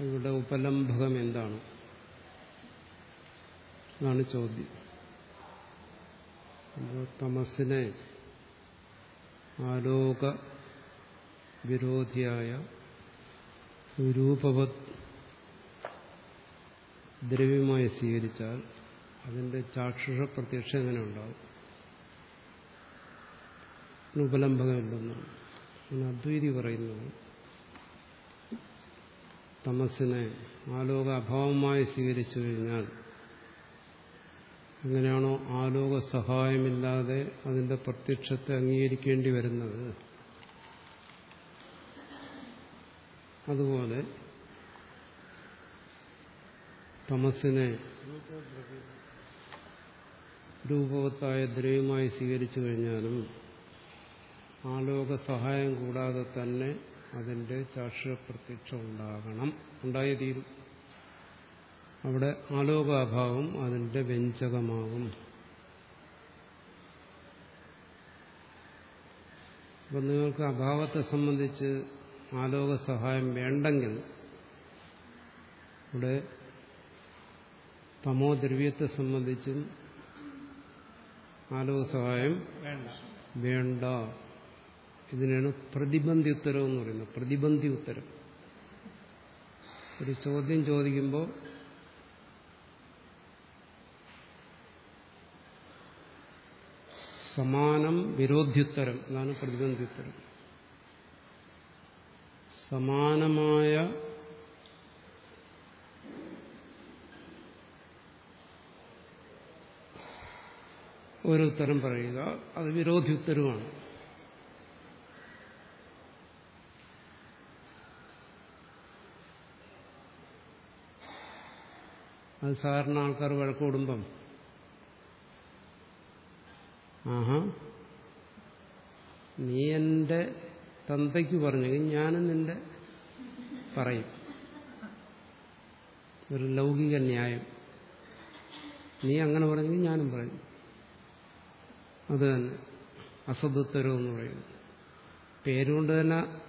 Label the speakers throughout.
Speaker 1: ഇവിടെ ഉപലംഭകം എന്താണ്? എന്നാണ് ചോദ്യം. തമസിനെ ആലോക വിരോധിയായ രൂപവത് ദ്രവ്യമായി സ്വീകരിച്ചാൽ അതിന്റെ ചാക്ഷുഷ പ്രത്യക്ഷ എങ്ങനെ ഉണ്ടാവും? ഉപലംബകമില്ലെന്നാണ് അങ്ങനെ അദ്വൈതി പറയുന്നത്. തമസിനെ ആലോക അഭാവമായി സ്വീകരിച്ചു കഴിഞ്ഞാൽ എങ്ങനെയാണോ ആലോക സഹായമില്ലാതെ അതിന്റെ പ്രത്യക്ഷത്തെ അംഗീകരിക്കേണ്ടി വരുന്നത്. അതുപോലെ തമസിനെ രൂപവത്തായ ദ്രവ്യമായി സ്വീകരിച്ചു കഴിഞ്ഞാലും ആലോക സഹായം കൂടാതെ തന്നെ അതിന്റെ ചാക്ഷുര പ്രത്യക്ഷം ഉണ്ടാകണം ഉണ്ടായേ തീരും. അവിടെ ആലോകാഭാവം അതിന്റെ വ്യഞ്ചകമാകും അപ്പം നിങ്ങൾക്ക് അഭാവത്തെ സംബന്ധിച്ച് ആലോക സഹായം വേണ്ടെങ്കിൽ ഇവിടെ തമോദ്രവ്യത്തെ സംബന്ധിച്ചും ആലോക സഹായം
Speaker 2: വേണ്ട.
Speaker 1: വേണ്ട. ഇതിനാണ് പ്രതിബന്ധി ഉത്തരം എന്ന് പറയുന്നത്. പ്രതിബന്ധി ഉത്തരം ഒരു ചോദ്യം ചോദിക്കുമ്പോൾ സമാനം വിരോധ്യുത്തരം. എന്നാണ് പ്രതിബന്ധി ഉത്തരം സമാനമായ ഒരു ഉത്തരം പറയുക. അത് വിരോധി ഉത്തരവാണ് അത് സാധാരണ ആൾക്കാർ വഴക്കൂടുമ്പം ആഹാ. നീ എന്റെ തന്തയ്ക്ക് പറഞ്ഞെങ്കിൽ ഞാനും നിന്റെ പറയും. ഒരു ലൗകിക ന്യായം. നീ അങ്ങനെ പറഞ്ഞെങ്കിൽ ഞാനും പറയും. അത് തന്നെ. അസദുത്തരം എന്ന് പറയുന്നു പേരുകൊണ്ട് തന്നെ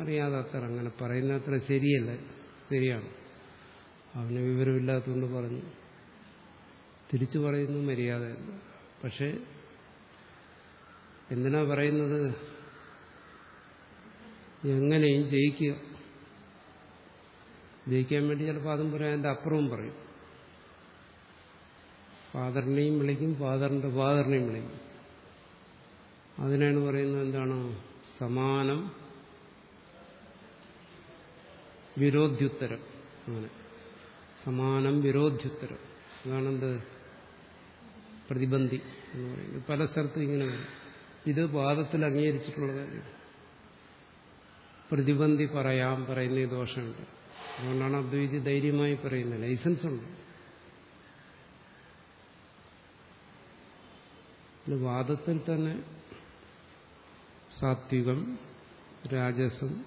Speaker 1: അറിയാതെ അത്ര അങ്ങനെ പറയുന്ന അത്ര ശരിയല്ല. ശരിയാണ്. അവന് വിവരമില്ലാത്തതുകൊണ്ട് പറഞ്ഞു. തിരിച്ചു പറയുന്നു മര്യാദയല്ല. പക്ഷെ എന്തിനാ പറയുന്നത്? എങ്ങനെയും ജയിക്കുക. ജയിക്കാൻ വേണ്ടി ചിലപ്പോൾ അതും പറയാം എന്റെ അപ്പുറവും പറയും. ഫാദറിനെയും വിളിക്കും ഫാദറിന്റെ ഫാദറിനെയും വിളിക്കും. അതിനാണ് പറയുന്നത് എന്താണ്? സമാനം വിരോധ്യുത്തരം. അങ്ങനെ. സമാനം വിരോധ്യുത്തരം. അതാണെന്ത്? പ്രതിബന്ധി എന്ന് പറയുന്നത്. പല സ്ഥലത്തും ഇങ്ങനെ വരും. ഇത് വാദത്തിൽ അംഗീകരിച്ചിട്ടുള്ള കാര്യം പ്രതിബന്ധി പറയാം പറയുന്ന ദോഷമുണ്ട്. അതുകൊണ്ടാണ് അദ്വൈതി ധൈര്യമായി പറയുന്നത്. ലൈസൻസ് ഉണ്ട്. വാദത്തിൽ തന്നെ സാത്വികം രാജസം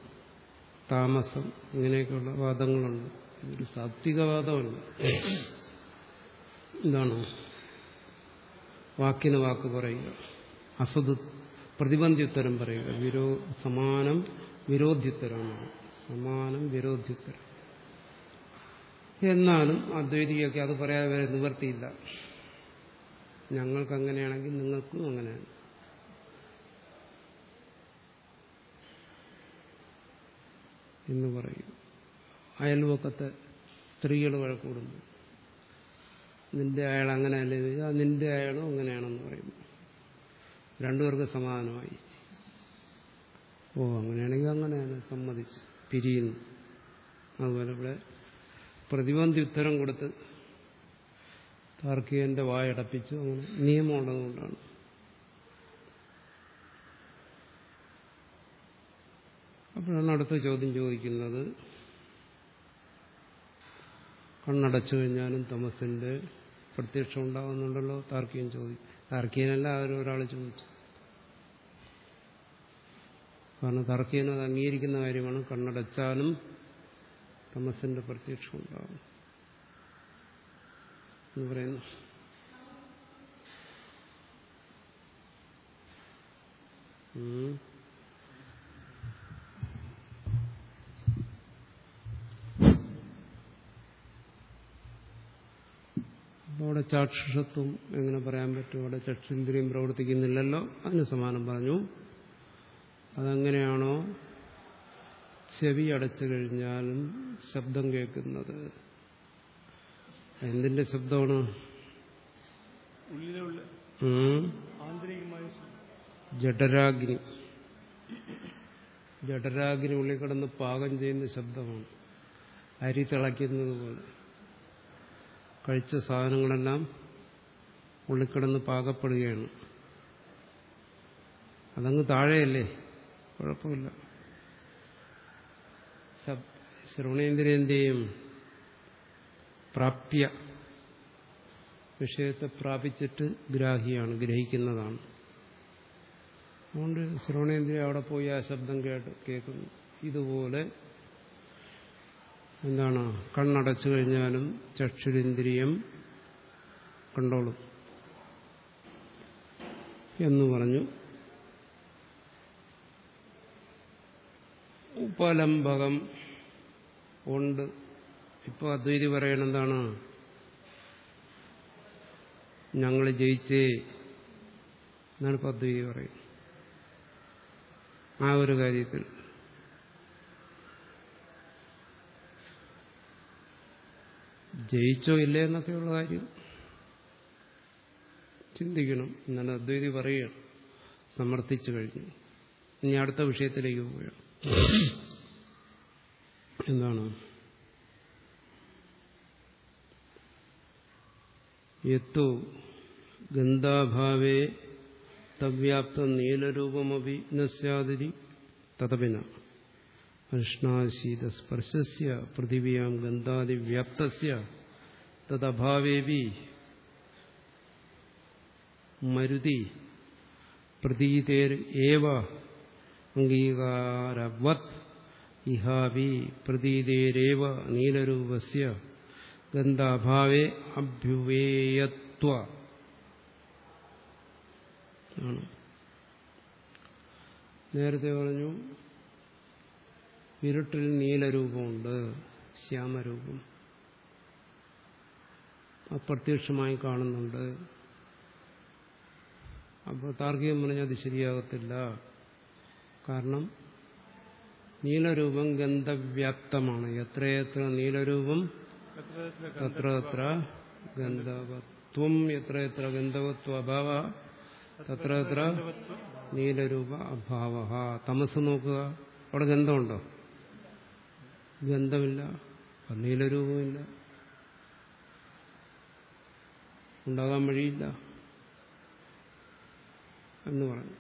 Speaker 1: താമസം ഇങ്ങനെയൊക്കെയുള്ള വാദങ്ങളുണ്ട്. ഇതൊരു സാത്വികവാദമല്ല എന്താണ് വാക്കിന് വാക്ക് പറയുക. അസത് പ്രതിബന്ധിയുത്തരം പറയുക. വിരോ സമാനം വിരോധ്യുത്തരമാണ് സമാനം വിരോധ്യുത്തരം എന്നാലും അദ്വൈതിയൊക്കെ അത് പറയാതെ വരെ നിവർത്തിയില്ല. ഞങ്ങൾക്ക് അങ്ങനെയാണെങ്കിൽ നിങ്ങൾക്കും അങ്ങനെയാണ്. എന്ന് പറയും. അയൽവക്കത്തെ സ്ത്രീകൾ വഴക്കൂടുന്നു. നിന്റെ അയാൾ അങ്ങനെയല്ലേ ചോദിച്ചാൽ നിന്റെ അയാളും അങ്ങനെയാണെന്ന് പറയുന്നു. രണ്ടുപേർക്ക് സമാധാനമായി. ഓ അങ്ങനെയാണെങ്കിൽ അങ്ങനെയാണ് സമ്മതിച്ചു പിരിയുന്നു. അതുപോലെ ഇവിടെ പ്രതിബന്ധി ഉത്തരം കൊടുത്ത് താർക്കികന്റെ വായടപ്പിച്ചു അങ്ങനെ നിയമമുള്ളതുകൊണ്ടാണ് അപ്പോഴാണ് അടുത്ത ചോദ്യം ചോദിക്കുന്നത്. കണ്ണടച്ചു കഴിഞ്ഞാലും തമസിന്റെ പ്രത്യക്ഷം ഉണ്ടാകുന്നുണ്ടല്ലോ? താർക്കികൻ ചോദിക്കും താർക്കികനല്ല അവരൊരാൾ ചോദിച്ചു. കാരണം തർക്കീനം അത് അംഗീകരിക്കുന്ന കാര്യമാണ്. കണ്ണടച്ചാലും തമസിന്റെ പ്രത്യക്ഷം ഉണ്ടാകും എന്ന് പറയുന്നു. ഉം. അവിടെ ചാക്ഷുഷത്വം എങ്ങനെ പറയാൻ പറ്റും? അവിടെ ചക്ഷുന്ദ്രിയം പ്രവർത്തിക്കുന്നില്ലല്ലോ? അതിന് സമാനം പറഞ്ഞു. അതെങ്ങനെയാണോ? ചെവി അടച്ചു കഴിഞ്ഞാലും ശബ്ദം കേൾക്കുന്നത്. എന്തിന്റെ ശബ്ദമാണ്? ജഡരാഗ്നി ജഡരാഗ്നി ഉള്ളിൽ കിടന്ന് പാകം ചെയ്യുന്ന ശബ്ദമാണ്. അരി തിളയ്ക്കുന്നത് പോലെ. കഴിച്ച സാധനങ്ങളെല്ലാം ഉള്ളിക്കിടന്ന് പാകപ്പെടുകയാണ്. അതങ്ങ് താഴെയല്ലേ? കുഴപ്പമില്ല. ശ്രവണേന്ദ്രിയന്റെയും പ്രാപ്യ വിഷയത്തെ പ്രാപിച്ചിട്ട് ഗ്രാഹിയാണ് ഗ്രഹിക്കുന്നതാണ്. അതുകൊണ്ട് ശ്രവണേന്ദ്രിയ അവിടെ പോയി ആ ശബ്ദം കേട്ട് കേൾക്കുന്നു. ഇതുപോലെ എന്താണ്? കണ്ണടച്ചു കഴിഞ്ഞാലും ചക്ഷുരേന്ദ്രിയം കണ്ടോളും. എന്ന് പറഞ്ഞു. ഉപലംബകം ഉണ്ട്. ഇപ്പോൾ അദ്വൈതി പറയണെന്താണ് ഞങ്ങൾ ജയിച്ചേ എന്നാണ് ഇപ്പോൾ അദ്വൈതി പറയുന്നത്. ആ ഒരു കാര്യത്തിൽ. ജയിച്ചോ ഇല്ലേ എന്നൊക്കെയുള്ള കാര്യം ചിന്തിക്കണം എന്നാണ് അദ്വൈതി പറയുക. സമർത്ഥിച്ചു കഴിഞ്ഞു. ഇനി അടുത്ത വിഷയത്തിലേക്ക് പോവുകയാണ് എന്താണ്? എത്തു ഗന്ധാഭാവേ തവ്യാപ്ത നീലരൂപമപി നസ്യാതിരി തതപിന. അഷ്ണാശീതസ്പർശസ്യ പൃഥിവ്യാം ഗന്ധാദിവ്യാപ്തസ്യ തദഭാവേപി മരുതി പ്രതീതേർ ഏവ അംഗീകാരവത് ഇഹാവി പ്രതീതേരേവ നീലരൂപസ്യ ഗന്ധാഭാവേ അഭ്യുവേയത്വ നേരത്തെ പറഞ്ഞു ഇരുട്ടിൽ നീലരൂപമുണ്ട് ശ്യാമരൂപം. അപ്രത്യക്ഷമായി കാണുന്നുണ്ട്. അപ്പോൾ താർക്കികം പറഞ്ഞാൽ അത് ശരിയാകത്തില്ല. കാരണം നീലരൂപം ഗന്ധവ്യാപ്തമാണ് എത്രയെത്ര നീലരൂപം? തത്ര തത്ര ഗന്ധവത്വം. എത്രയെത്ര ഗന്ധവത്വ അഭാവ? തത്ര തത്ര നീലരൂപ അഭാവ. തമസ് നോക്കുക. അവിടെ ഗന്ധമുണ്ടോ? ഗന്ധമില്ല പന്നിയിലെ നീലരൂപമില്ല ഉണ്ടാകാൻ വഴിയില്ല എന്ന് പറഞ്ഞു.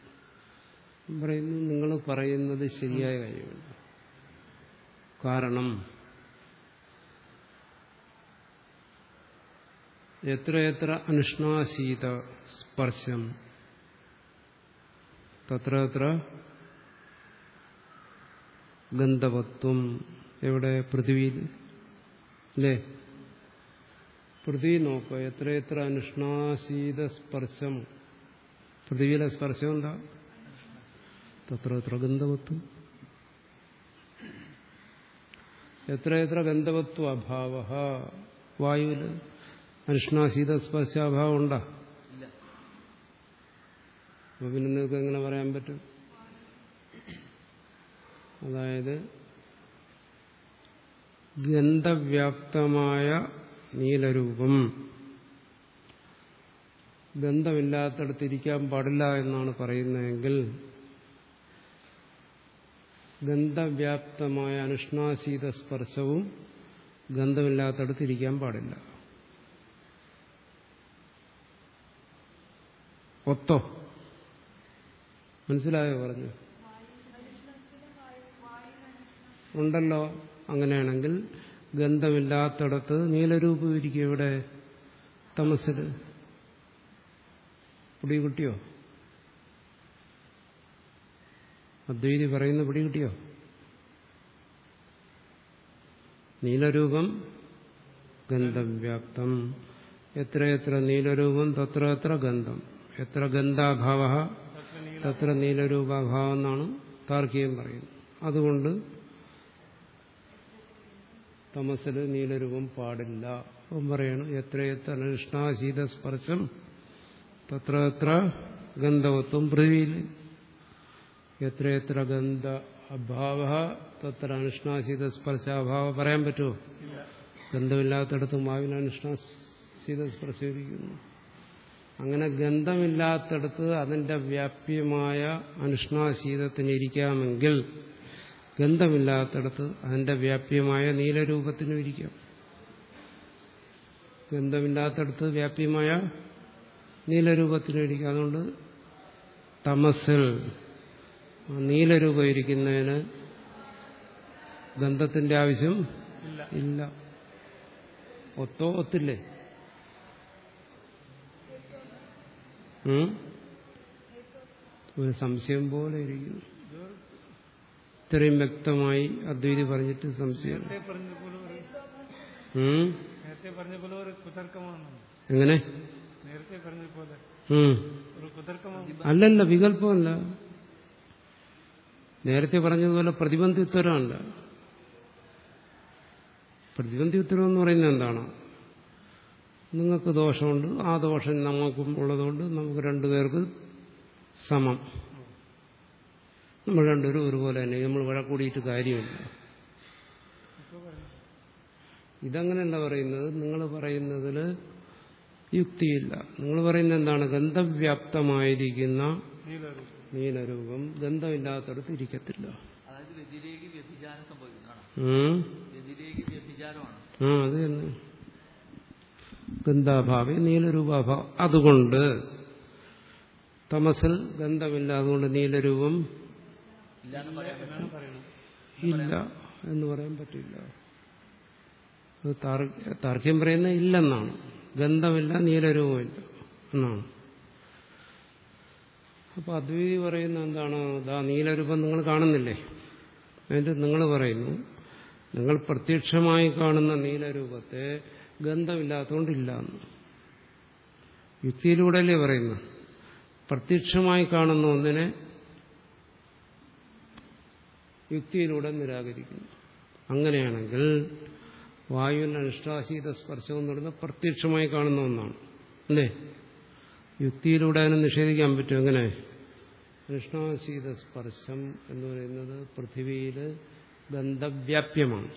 Speaker 1: പറയുന്നു നിങ്ങൾ പറയുന്നത് ശരിയായ കാര്യമല്ല. കാരണം എത്രയെത്ര അനുഷ്ണാശീത സ്പർശം തത്ര ഗന്ധവത്വം എവിടെ? പൃഥ്വിയിൽ. അല്ലേ? പൃഥ്വി നോക്കുക എത്രയെത്ര അനുഷ്ണാശീത സ്പർശം. പൃഥ്വിയിലെ സ്പർശം എന്താ? തത്ര എത്ര ഗന്ധവത്വം. എത്രയെത്ര ഗന്ധവത്വ അഭാവ. വായുവിൽ അനുഷ്ണാശീത സ്പർശാഭാവം ഉണ്ടാ? അപ്പൊ പിന്നെ നിങ്ങൾക്ക് എങ്ങനെ പറയാൻ പറ്റും? അതായത് ഗന്ധവ്യാപ്തമായ നീലരൂപം. ഗന്ധമില്ലാത്തടത്തിരിക്കാൻ പാടില്ല എന്നാണ് പറയുന്നതെങ്കിൽ ഗന്ധവ്യാപ്തമായ അനുഷ്ണാശീത സ്പർശവും ഗന്ധമില്ലാത്തടത്തിരിക്കാൻ പാടില്ല. ഒത്തോ. മനസ്സിലായോ പറഞ്ഞു? ഉണ്ടല്ലോ. അങ്ങനെയാണെങ്കിൽ ഗന്ധമില്ലാത്തടത്ത് നീലരൂപം ഇരിക്കും ഇവിടെ തമസിൽ. പിടികുട്ടിയോ? അദ്വൈതി പറയുന്ന പിടികുട്ടിയോ? നീലരൂപം ഗന്ധവ്യാപ്തം. എത്ര എത്ര നീലരൂപം തത്ര എത്ര ഗന്ധം. എത്ര ഗന്ധാഭാവ തത്ര നീലരൂപാഭാവം എന്നാണ് താർക്കികം പറയുന്നത്. അതുകൊണ്ട് തമസിൽ നീലരൂപം പാടില്ല. അപ്പം പറയണം എത്ര എത്ര സ്പർശം തത്ര എത്ര ഗന്ധവത്വം പൃഥ്വിയിൽ. എത്ര എത്ര ഗന്ധ അഭാവ തത്ര അനുഷ്ണാശീത സ്പർശാഭാവ പറയാൻ പറ്റുമോ? ഗന്ധമില്ലാത്തടത്ത് മാവിന് അനുഷ്ണാശീത സ്പർശിക്കുന്നു അങ്ങനെ ഗന്ധമില്ലാത്തടത്ത് അതിന്റെ വ്യാപ്യമായ അനുഷ്ണാശീതത്തിന് ഇരിക്കാമെങ്കിൽ ഗന്ധമില്ലാത്തടത്ത് അതിന്റെ വ്യാപ്യമായ നീലരൂപത്തിനും ഇരിക്കാം. ഗന്ധമില്ലാത്തടത്ത് വ്യാപ്യമായ നീലരൂപത്തിനും ഇരിക്കാം. അതുകൊണ്ട് തമസിൽ നീലരൂപം ഇരിക്കുന്നതിന് ഗന്ധത്തിന്റെ ആവശ്യം ഇല്ല. ഒത്തോ ഒത്തില്ലേ? ഒരു സംശയം പോലെ ഇരിക്കുന്നു. ഇത്രയും വ്യക്തമായി അദ്വൈതി പറഞ്ഞിട്ട് സംശയം എങ്ങനെ? അല്ലല്ല വികല്പമല്ല നേരത്തെ പറഞ്ഞതുപോലെ പ്രതിബന്ധി ഉത്തരമല്ല പ്രതിബന്ധി ഉത്തരം എന്ന് പറയുന്നത് എന്താണ്? നിങ്ങൾക്ക് ദോഷമുണ്ട് ആ ദോഷം നമുക്കും ഉള്ളതുകൊണ്ട് നമുക്ക് രണ്ടുപേർക്ക് സമം. നമ്മൾ രണ്ടുപേരും ഒരുപോലെ തന്നെ. നമ്മൾ വഴക്കൂടിയിട്ട് കാര്യമില്ല. ഇതങ്ങനെയല്ല പറയുന്നത്? നിങ്ങൾ പറയുന്നതിൽ യുക്തിയില്ല. നിങ്ങൾ പറയുന്നത് എന്താണ്? ഗന്ധവ്യാപ്തമായിരിക്കുന്ന
Speaker 3: നീലരൂപം
Speaker 1: നീലരൂപം ഗന്ധമില്ലാത്തടത്ത് ഇരിക്കത്തില്ല. ആ? അത് തന്നെ. ഗന്ധാഭാവി നീലരൂപാഭാവം അതുകൊണ്ട് തമസിൽ ഗന്ധമില്ല അതുകൊണ്ട് നീലരൂപം
Speaker 2: ഇല്ലാന്ന് പറയാൻ പറ്റും
Speaker 3: എന്നാണ് പറയുന്നത്
Speaker 1: ഇല്ല എന്ന് പറയാൻ പറ്റില്ല. അത് പറയുന്ന താർക്ക്യം പറയുന്നത് ഇല്ലെന്നാണ്. ഗന്ധമില്ല നീലരൂപമില്ല എന്നാണ്. അപ്പൊ അദ്വൈതി പറയുന്ന എന്താണ്? ദാ നീലരൂപം നിങ്ങൾ കാണുന്നില്ലേ? എന്നിട്ട് നിങ്ങൾ പറയുന്നു നിങ്ങൾ പ്രത്യക്ഷമായി കാണുന്ന നീലരൂപത്തെ ഗന്ധമില്ലാത്തതുകൊണ്ടില്ല എന്ന് യുക്തിയിലൂടെയല്ലേ പറയുന്നു പ്രത്യക്ഷമായി കാണുന്ന ഒന്നിനെ യുക്തിയിലൂടെ നിരാകരിക്കുന്നു. അങ്ങനെയാണെങ്കിൽ വായുവിന് അനുഷ്ഠാശീത സ്പർശം എന്ന് പറയുന്നത് പ്രത്യക്ഷമായി കാണുന്ന ഒന്നാണ്. അല്ലേ? യുക്തിയിലൂടെ അതിനെ നിഷേധിക്കാൻ പറ്റും. എങ്ങനെ? അനുഷ്ഠാശീത സ്പർശം എന്ന് പറയുന്നത് പൃഥിവിയിൽ ഗന്ധവ്യാപ്യമാണ്.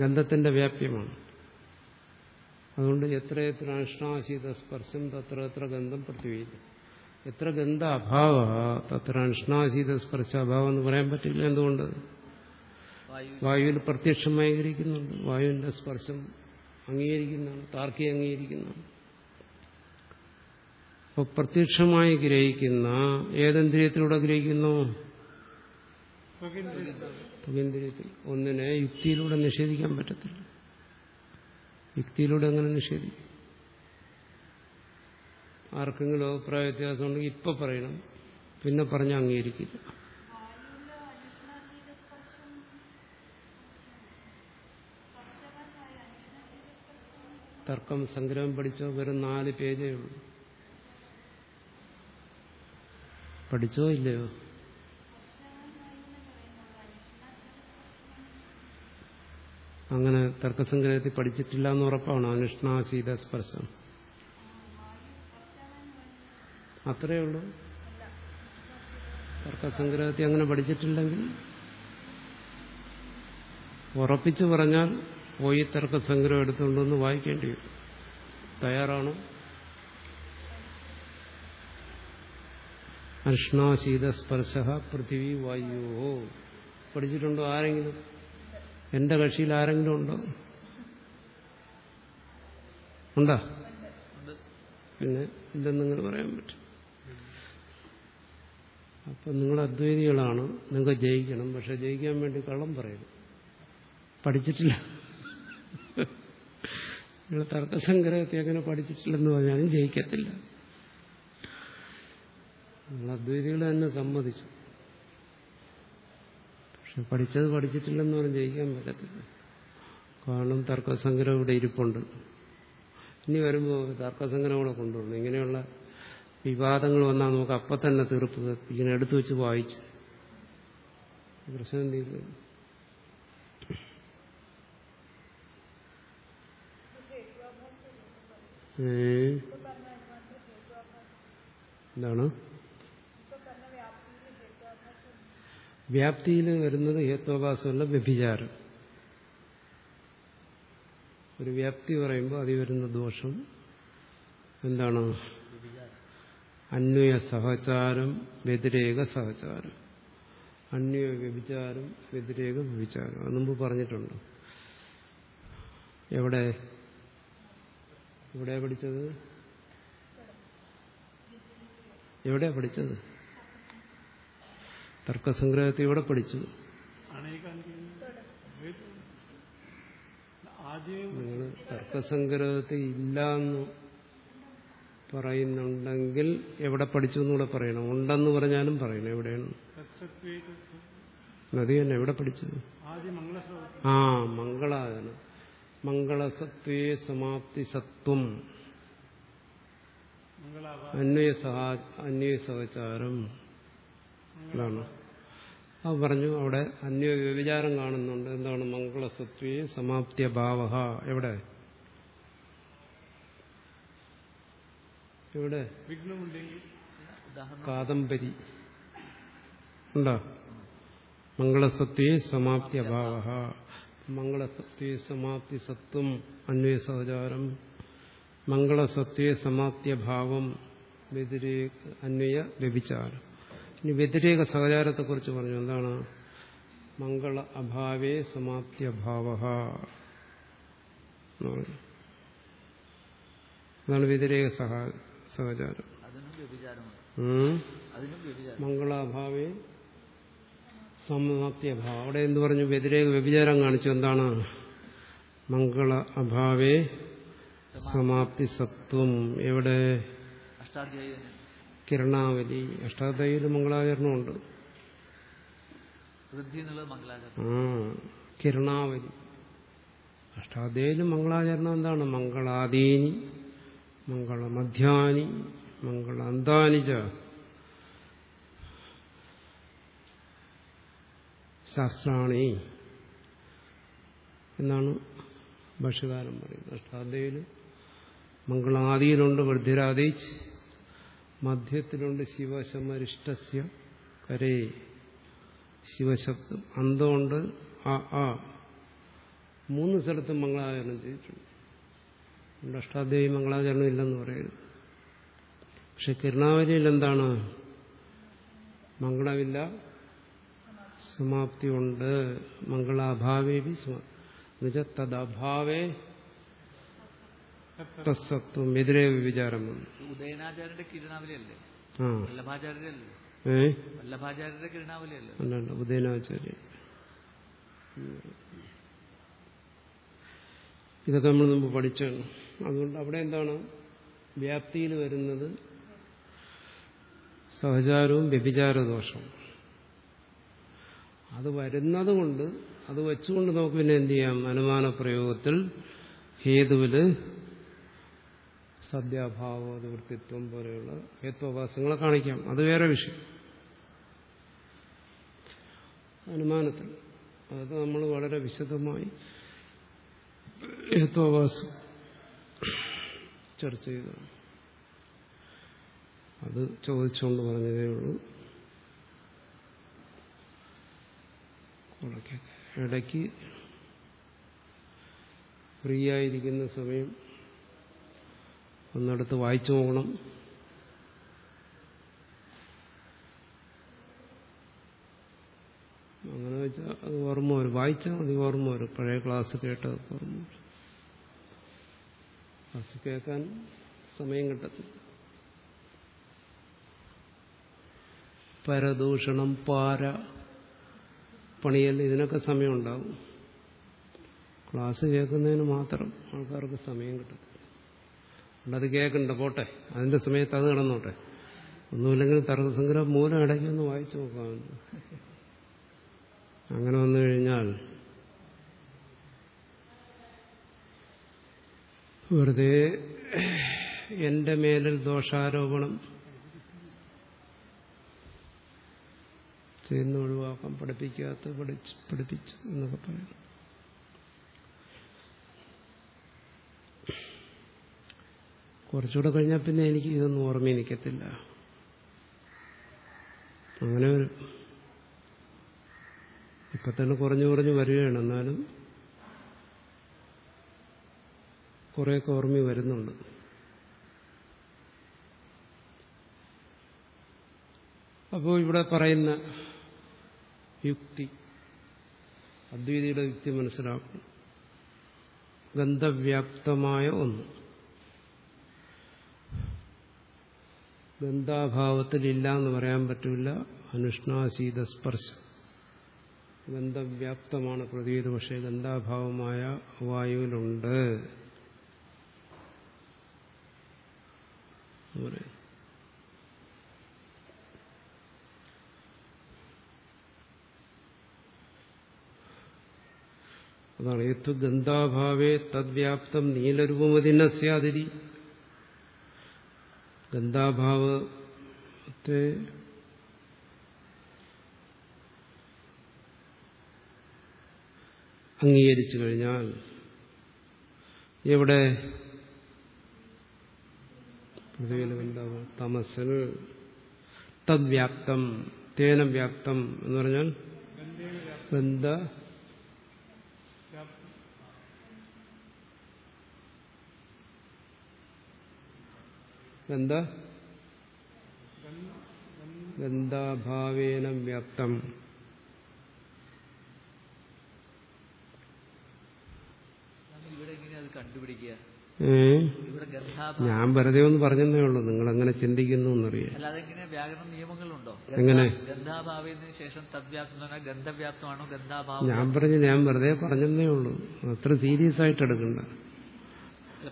Speaker 1: ഗന്ധത്തിന്റെ വ്യാപ്യമാണ്. അതുകൊണ്ട് എത്ര എത്ര അനുഷ്ഠാശീത സ്പർശം തത്ര എത്ര ഗന്ധം പൃഥ്വിയിൽ എത്ര ഗന്ധ അഭാവ തത്ര അനിഷ്ണാശീത സ്പർശ അഭാവം എന്ന് പറയാൻ പറ്റില്ല എന്തുകൊണ്ട്? വായുവിൽ പ്രത്യക്ഷമായി ഗ്രഹിക്കുന്നുണ്ട് വായുവിന്റെ സ്പർശം അംഗീകരിക്കുന്നതാണ് താർക്കി അംഗീകരിക്കുന്നതാണ് അപ്പോൾ പ്രത്യക്ഷമായി ഗ്രഹിക്കുന്ന ഏതെന്ദ്രിയത്തിലൂടെ ഗ്രഹിക്കുന്നു? ഒന്നിനെ യുക്തിയിലൂടെ നിഷേധിക്കാൻ പറ്റത്തില്ല. യുക്തിയിലൂടെ അങ്ങനെ നിഷേധിക്കും? ആർക്കെങ്കിലും അഭിപ്രായ വ്യത്യാസം ഉണ്ടെങ്കിൽ ഇപ്പൊ പറയണം. പിന്നെ പറഞ്ഞ അംഗീകരിക്കില്ല. തർക്കം സംഗ്രഹം പഠിച്ചോ വെറും നാല് പേജേ ഉള്ളൂ. പഠിച്ചോ ഇല്ലയോ? അങ്ങനെ തർക്കസംഗ്രഹത്തിൽ പഠിച്ചിട്ടില്ല എന്ന് ഉറപ്പാണ്. അനുഷ്ണാശീത സ്പർശം അത്രയേ ഉള്ളൂ. തർക്കസംഗ്രഹത്തിൽ അങ്ങനെ പഠിച്ചിട്ടില്ലെങ്കിൽ ഉറപ്പിച്ചു പറഞ്ഞാൽ പോയി തർക്കസംഗ്രഹം എടുത്തുകൊണ്ടൊന്ന് വായിക്കേണ്ടി വരും. തയ്യാറാണോ? അഷ്ണാശീത സ്പർശ പൃഥിവി വായുവോ. പഠിച്ചിട്ടുണ്ടോ ആരെങ്കിലും? എന്റെ കക്ഷിയിൽ ആരെങ്കിലും ഉണ്ടോ? ഉണ്ടോ? പിന്നെ ഇല്ലെന്ന് നിങ്ങൾ പറയാൻ പറ്റും. അപ്പം നിങ്ങൾ അദ്വൈതികളാണ് നിങ്ങൾക്ക് ജയിക്കണം പക്ഷെ ജയിക്കാൻ വേണ്ടി കള്ളം പറയരുത്. പഠിച്ചിട്ടില്ല. നിങ്ങൾ തർക്കസംഗ്രഹത്തെ അങ്ങനെ പഠിച്ചിട്ടില്ലെന്ന് പറഞ്ഞാലും ജയിക്കത്തില്ല. നിങ്ങൾ അദ്വൈതികൾ തന്നെ സമ്മതിച്ചു. പക്ഷെ പഠിച്ചത് പഠിച്ചിട്ടില്ലെന്ന് പറഞ്ഞ് ജയിക്കാൻ പറ്റത്തില്ല. കാരണം തർക്കസംഗ്രഹം ഇവിടെ ഇരിപ്പുണ്ട്. ഇനി വരുമ്പോൾ തർക്കസംഗ്രഹം കൂടെ കൊണ്ടുവരണം. ഇങ്ങനെയുള്ള വിവാദങ്ങൾ വന്നാൽ നമുക്ക് അപ്പം തന്നെ തീർപ്പ് ഇങ്ങനെ എടുത്തു വെച്ച് വായിച്ച് പ്രശ്നം തീരുന്നു ഏ? എന്താണ്? വ്യാപ്തിയിൽ വരുന്നത് ഹേത്വാഭാസമല്ല വ്യഭിചാരം. ഒരു വ്യാപ്തി പറയുമ്പോൾ അതിൽ വരുന്ന ദോഷം എന്താണ്? അന്വയ സഹചാരം വ്യതിരേക സഹചാരം അന്വയ വ്യഭിചാരം വ്യതിരേക വ്യഭിചാരം. അത് മുമ്പ് പറഞ്ഞിട്ടുണ്ട്. എവിടെ? എവിടെ പഠിച്ചത്? എവിടെയാ പഠിച്ചത്? തർക്കസംഗ്രഹത്തിൽ ഇവിടെ പഠിച്ചു. തർക്കസംഗ്രഹത്തിൽ ഇല്ല എന്ന് പറയുന്നുണ്ടെങ്കിൽ എവിടെ പഠിച്ചു എന്നൂടെ പറയണം. ഉണ്ടെന്ന് പറഞ്ഞാലും പറയണം. എവിടെയാണ്? നദി തന്നെ. എവിടെ പഠിച്ചത് ആ മംഗളാദന മംഗളസത്വേ സമാപ്തി സത്വം. അന്വയ സഹാ അന്വയ സഹചാരം ഇതാണ് അത് പറഞ്ഞു അവിടെ അന്യ വ്യവിചാരം കാണുന്നുണ്ട്. എന്താണ്? മംഗളസത്വേ സമാപ്തിയ ഭാവ എവിടെ?
Speaker 3: വിഘ്നമുണ്ടെങ്കിൽ
Speaker 1: കാദംബരി. ഉണ്ടോ? മംഗളസത്വേ സമാപ്തി അഭാവ. മംഗളസത്വേ സമാപ്തി സത്വം അന്വയ സഹചാരം മംഗളസത്വേ സമാപ്തിയഭാവം വ്യതിരേക അന്വയ വ്യഭിചാരം. ഇനി വ്യതിരേക സഹചാരത്തെക്കുറിച്ച് പറഞ്ഞു. എന്താണ്? മംഗള അഭാവേ സമാപ്തിയഭാവ അതാണ് വ്യതിരേക സഹ സഹചാരം മംഗളാഭാവേ സമാപ്തിയഭാവം. അവിടെ എന്ത് പറഞ്ഞു? വ്യതിരേക വ്യഭിചാരം കാണിച്ചു. എന്താണ്? മംഗള അഭാവേ സമാപ്തി സത്വം. എവിടെ?
Speaker 2: അഷ്ടാധ്യായി
Speaker 1: കിരണാവലി. അഷ്ടാധ്യായ മംഗളാചരണമുണ്ട്. കിരണാവലി. അഷ്ടാധ്യായിലും മംഗളാചരണം എന്താണ്? മംഗളാദീനി. മംഗളമധ്യാനി മംഗളാന്താനിച ശാസ്ത്രാണി. എന്നാണ് ഭക്ഷ്യകാലം പറയുന്നത്. അഷ്ടാധ്യയിൽ മംഗളാദിയിലുണ്ട് വൃദ്ധിരാദീച്ച്. മധ്യത്തിലുണ്ട് ശിവശമരിഷ്ടസ്യ കരേ. ശിവശബ്ദം അന്തമുണ്ട് ആ ആ മൂന്ന് സ്ഥലത്തും മംഗളാചരണം ചെയ്തിട്ടുണ്ട്. അതുകൊണ്ട് അഷ്ടാധ്യായി മംഗളാചരണം ഇല്ലെന്ന് പറയുന്നു. പക്ഷെ കിരണാവലിയിൽ എന്താണ് മംഗളമില്ല സമാപ്തി ഉണ്ട് മംഗളാഭാവേ എന്നുവെച്ചാൽ തദഭാവേ തത്സത്വം എതിരെ വിചാരം വന്നു.
Speaker 2: ഉദയനാചാര്യന്റെ
Speaker 1: കിരണാവലിയല്ലേ?
Speaker 2: വല്ലഭാചാര്യല്ലേ വല്ലഭാചാര്യന്റെ കിരണാവലിയല്ലേ?
Speaker 1: അല്ലല്ല ഉദയനാചാര്യ. ഇതൊക്കെ നമ്മൾ മുമ്പ് പഠിച്ചാണ് അതുകൊണ്ട് അവിടെ എന്താണ്? വ്യാപ്തിയിൽ വരുന്നത് സഹചാരവും വ്യഭിചാരദോഷവും. അത് വരുന്നത് കൊണ്ട് അത് വെച്ചുകൊണ്ട് നമുക്ക് പിന്നെ എന്ത് ചെയ്യാം? അനുമാന പ്രയോഗത്തിൽ ഹേതുവിൽ സദ്യാഭാവ നിവൃത്തിത്വം പോലെയുള്ള ഹേത്വാഭാസങ്ങളെ കാണിക്കാം. അത് വേറെ വിഷയം. അനുമാനത്തിൽ. അതൊക്കെ നമ്മൾ വളരെ വിശദമായി ഹേത്വഭാസം ചർച്ച ചെയ്തതാണ് അത് ചോദിച്ചുകൊണ്ട് പറഞ്ഞതേ ഉള്ളൂ. ഇടയ്ക്ക് ഫ്രീ ആയിരിക്കുന്ന സമയം ഒന്നെടുത്ത് വായിച്ചു നോക്കണം. അങ്ങനെ വെച്ചാൽ അത് ഓർമ്മ വരും. വായിച്ചാൽ മതി ഓർമ്മ വരും. പഴയ ക്ലാസ് കേട്ടതൊക്കെ ഓർമ്മ വരും. ക്ലാസ് കേൾക്കാൻ സമയം കിട്ടത്തില്ല. പരദൂഷണം പാര പണിയൽ ഇതിനൊക്കെ സമയമുണ്ടാകും ക്ലാസ് കേൾക്കുന്നതിന് മാത്രം ആൾക്കാർക്ക് സമയം കിട്ടത്തില്ല. അത് കേൾക്കണ്ട പോട്ടെ. അതിന്റെ സമയത്ത് അത് കിടന്നോട്ടെ. ഒന്നുമില്ലെങ്കിൽ തർക്കസംഗ്രഹം മൂലം ഇടയ്ക്ക് ഒന്ന് വായിച്ചു നോക്കാമെന്ന് അങ്ങനെ വന്നു കഴിഞ്ഞാൽ വെറുതെ എന്റെ മേലിൽ ദോഷാരോപണം ചെയ്യുന്ന ഒഴിവാക്കാൻ പഠിപ്പിക്കാത്ത പഠിച്ച് പഠിപ്പിച്ചു എന്നൊക്കെ പറയുന്നു. കുറച്ചുകൂടെ കഴിഞ്ഞാൽ പിന്നെ എനിക്ക് ഇതൊന്നും ഓർമ്മ നിൽക്കത്തില്ല അങ്ങനെ ഒരു ഇപ്പൊ തന്നെ കുറഞ്ഞു കുറഞ്ഞു വരികയാണ്. എന്നാലും കുറേയൊക്കെ ഓർമ്മ വരുന്നുണ്ട്. അപ്പോൾ ഇവിടെ പറയുന്ന യുക്തി അദ്വൈതിയുടെ യുക്തി മനസ്സിലാക്കും. ഗന്ധവ്യാപ്തമായ ഒന്ന്. ഗന്ധാഭാവത്തിലില്ല എന്ന് പറയാൻ പറ്റില്ല അനുഷ്ണാശീത സ്പർശം. ഗന്ധവ്യാപ്തമാണ് പ്രതീത് പക്ഷേ ഗന്ധാഭാവമായ വായുവിലുണ്ട് എന്ന് പറയും. അതാണ് ഏത്തു ഗന്ധാഭാവേ തദ്വ്യാപ്തം നീലരൂപമതിന സ്യാതിരി ഗന്ധാഭാവത്തെ അംഗീകരിച്ചു കഴിഞ്ഞാൽ എവിടെ പൃഥ്വിയിൽ ഗന്ധാഭാവം തമസിൽ തദ്വ്യാപ്തം തേന വ്യാപ്തം എന്ന് പറഞ്ഞാൽ ബന്ധ ഗന്ധ ഗന്ധാഭാവേന വ്യാപ്തം.
Speaker 2: ഇവിടെ എങ്ങനെയാ അത് കണ്ടുപിടിക്കുക?
Speaker 1: ഞാൻ വെറുതെ ഒന്ന് പറഞ്ഞതേ ഉള്ളൂ. നിങ്ങൾ അങ്ങനെ ചിന്തിക്കുന്നു എന്നറിയാം.
Speaker 2: എങ്ങനെ?
Speaker 1: ഞാൻ പറഞ്ഞു ഞാൻ വെറുതെ പറഞ്ഞതേ ഉള്ളൂ. അത്ര സീരിയസ് ആയിട്ട് എടുക്കണ്ട.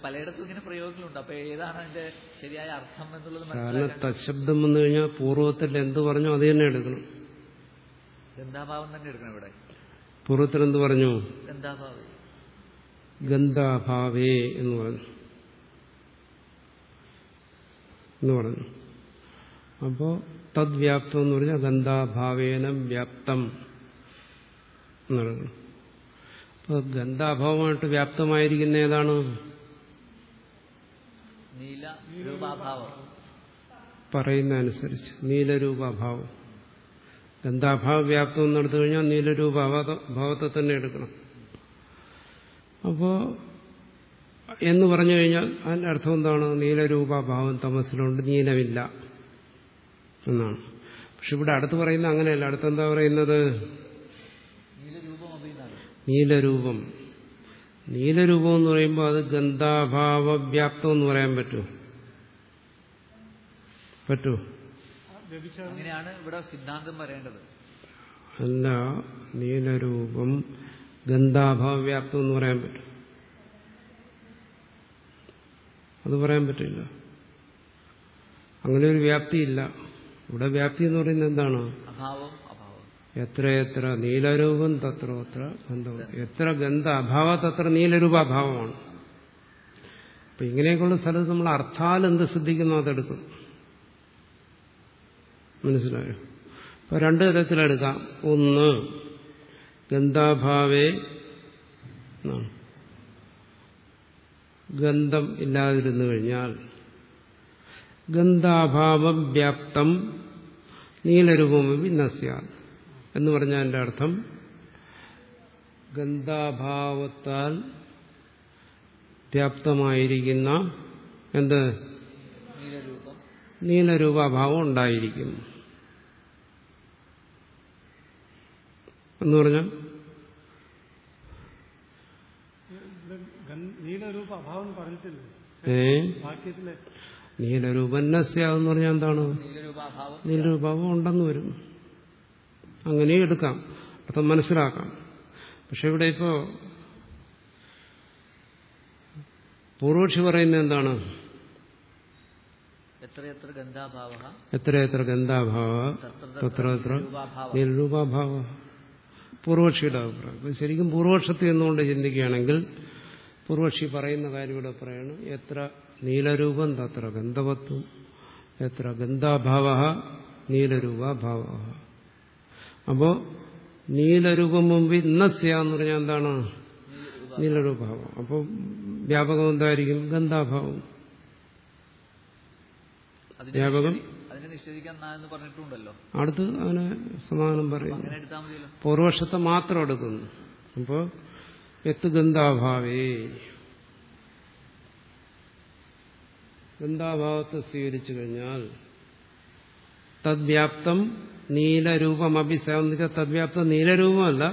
Speaker 2: പലയിടത്തും ഇങ്ങനെ പ്രയോഗങ്ങളുണ്ട്. അപ്പൊ ഏതാണ് അതിന്റെ ശരിയായ അർത്ഥം എന്നുള്ളത്
Speaker 1: കാരണം തശബ്ദം വന്നു കഴിഞ്ഞാൽ പൂർവത്തിൽ എന്ത് പറഞ്ഞോ അത് തന്നെ എടുക്കണം.
Speaker 2: ഗന്ധാഭാവം തന്നെ എടുക്കണം ഇവിടെ.
Speaker 1: പൂർവത്തിൽ എന്ത് പറഞ്ഞു?
Speaker 2: ഗന്ധാഭാവം.
Speaker 1: ഗന്ധാഭാവേ എന്ന് പറഞ്ഞു. എന്ന് പറഞ്ഞു. അപ്പോ തദ്വ്യാപ്തം എന്ന് പറഞ്ഞാൽ ഗന്ധാഭാവേന വ്യാപ്തം എന്നുള്ളത് അപ്പൊ ഗന്ധാഭാവമായിട്ട് വ്യാപ്തമായിരിക്കുന്ന ഏതാണ്? പറയുന്ന അനുസരിച്ച് നീലരൂപാഭാവം. ഗന്ധാഭാവ വ്യാപ്തം എന്ന് എന്നെടുത്തു കഴിഞ്ഞാൽ നീലരൂപാഭാവ- ഭാവത്തെ തന്നെ എടുക്കണം. അപ്പോ എന്ന് പറഞ്ഞു കഴിഞ്ഞാൽ അതിന്റെ അർത്ഥം എന്താണ്? നീലരൂപാഭാവം തമസിലുണ്ട് നീലമില്ല എന്നാണ്. പക്ഷെ ഇവിടെ അടുത്ത് പറയുന്ന അങ്ങനെയല്ല. അടുത്തെന്താ പറയുന്നത്?
Speaker 2: നീലരൂപം.
Speaker 1: നീലരൂപം എന്ന് പറയുമ്പോൾ അത് ഗന്ധാഭാവ വ്യാപ്തം എന്ന് പറയാൻ പറ്റുമോ
Speaker 3: പറ്റൂ.
Speaker 2: അങ്ങനെയാണ് ഇവിടെ സിദ്ധാന്തം പറയേണ്ടത്.
Speaker 1: അല്ല നീലരൂപം ഗന്ധാഭാവ വ്യാപ്തം എന്ന് പറയാൻ പറ്റും. അത് പറയാൻ പറ്റില്ല. അങ്ങനെ ഒരു വ്യാപ്തിയില്ല. ഇവിടെ വ്യാപ്തി എന്ന് പറയുന്നത് എന്താണ്? എത്ര എത്ര നീലരൂപം തത്ര അത്ര ഗന്ധം എത്ര ഗന്ധ അഭാവ തത്ര നീലരൂപ അഭാവമാണ്. അപ്പൊ ഇങ്ങനെയൊക്കെയുള്ള സ്ഥലത്ത് നമ്മൾ അർത്ഥാൽ എന്ത് ശ്രദ്ധിക്കുന്നു അതെടുക്കും മനസ്സിലായോ? അപ്പൊ രണ്ടു തരത്തിലെടുക്കാം. ഒന്ന് ഗന്ധാഭാവേ ഗന്ധം ഇല്ലാതിരുന്നു കഴിഞ്ഞാൽ. ഗന്ധാഭാവം വ്യാപ്തം നീലരൂപമി നസ്യാൽ എന്ന് പറഞ്ഞാൽ എന്റെ അർത്ഥം ഗന്ധാഭാവത്താൽ വ്യാപ്തമായിരിക്കുന്ന എന്ത്?
Speaker 2: നീലരൂപം.
Speaker 1: നീലരൂപാഭാവം ഉണ്ടായിരിക്കും. എന്ന് പറഞ്ഞാൽ ഏ? നീലരൂപന്നസ്യാവെന്ന് പറഞ്ഞാൽ എന്താണ്?
Speaker 2: നീലരൂപാഭാവം.
Speaker 1: നീലരൂപാവം ഉണ്ടെന്ന് വരും. അങ്ങനെ എടുക്കാം. അർത്ഥം മനസ്സിലാക്കാം. പക്ഷെ ഇവിടെ ഇപ്പോ പൂർവക്ഷി പറയുന്നത് എന്താണ്?
Speaker 2: എത്ര എത്ര ഗന്ധാഭാവ?
Speaker 1: എത്ര എത്ര ഗന്ധാഭാവ? തത്ര
Speaker 2: രൂപാഭാവം
Speaker 1: നീലരൂപാഭാവ. പൂർവക്ഷിയുടെ അഭിപ്രായം. ശരിക്കും പൂർവക്ഷത്തിൽ എന്നുകൊണ്ട് ചിന്തിക്കുകയാണെങ്കിൽ പൂർവക്ഷി പറയുന്ന കാര്യം ഇവിടെ പറയാണ് എത്ര നീലരൂപം തത്ര ഗന്ധവത്വം എത്ര ഗന്ധാഭാവ നീലരൂപാഭാവ അപ്പോ നീലരൂപം മുമ്പ് ഇന്നസ്യ എന്ന് പറഞ്ഞാൽ എന്താണ്? നീലരൂപാഭാവം അപ്പോൾ വ്യാപകം എന്തായിരിക്കും? ഗന്ധാഭാവം. വ്യാപകം?
Speaker 2: എന്ന് പറഞ്ഞിട്ടുണ്ടല്ലോ.
Speaker 1: അടുത്ത് അതിനെ സമാധാനം
Speaker 2: പറയും. പൂർവശത്തെ
Speaker 1: പൂർവക്ഷത്തെ മാത്രം എടുക്കുന്നു. അപ്പോൾ എത്ത് ഗന്ധാഭാവേ. ഗന്ധാഭാവത്തെ സ്വീകരിച്ചു കഴിഞ്ഞാൽ തദ്വ്യാപ്തം നീലരൂപം സന്നിച്ച തദ്വ്യാപ്തം നീലരൂപമല്ല.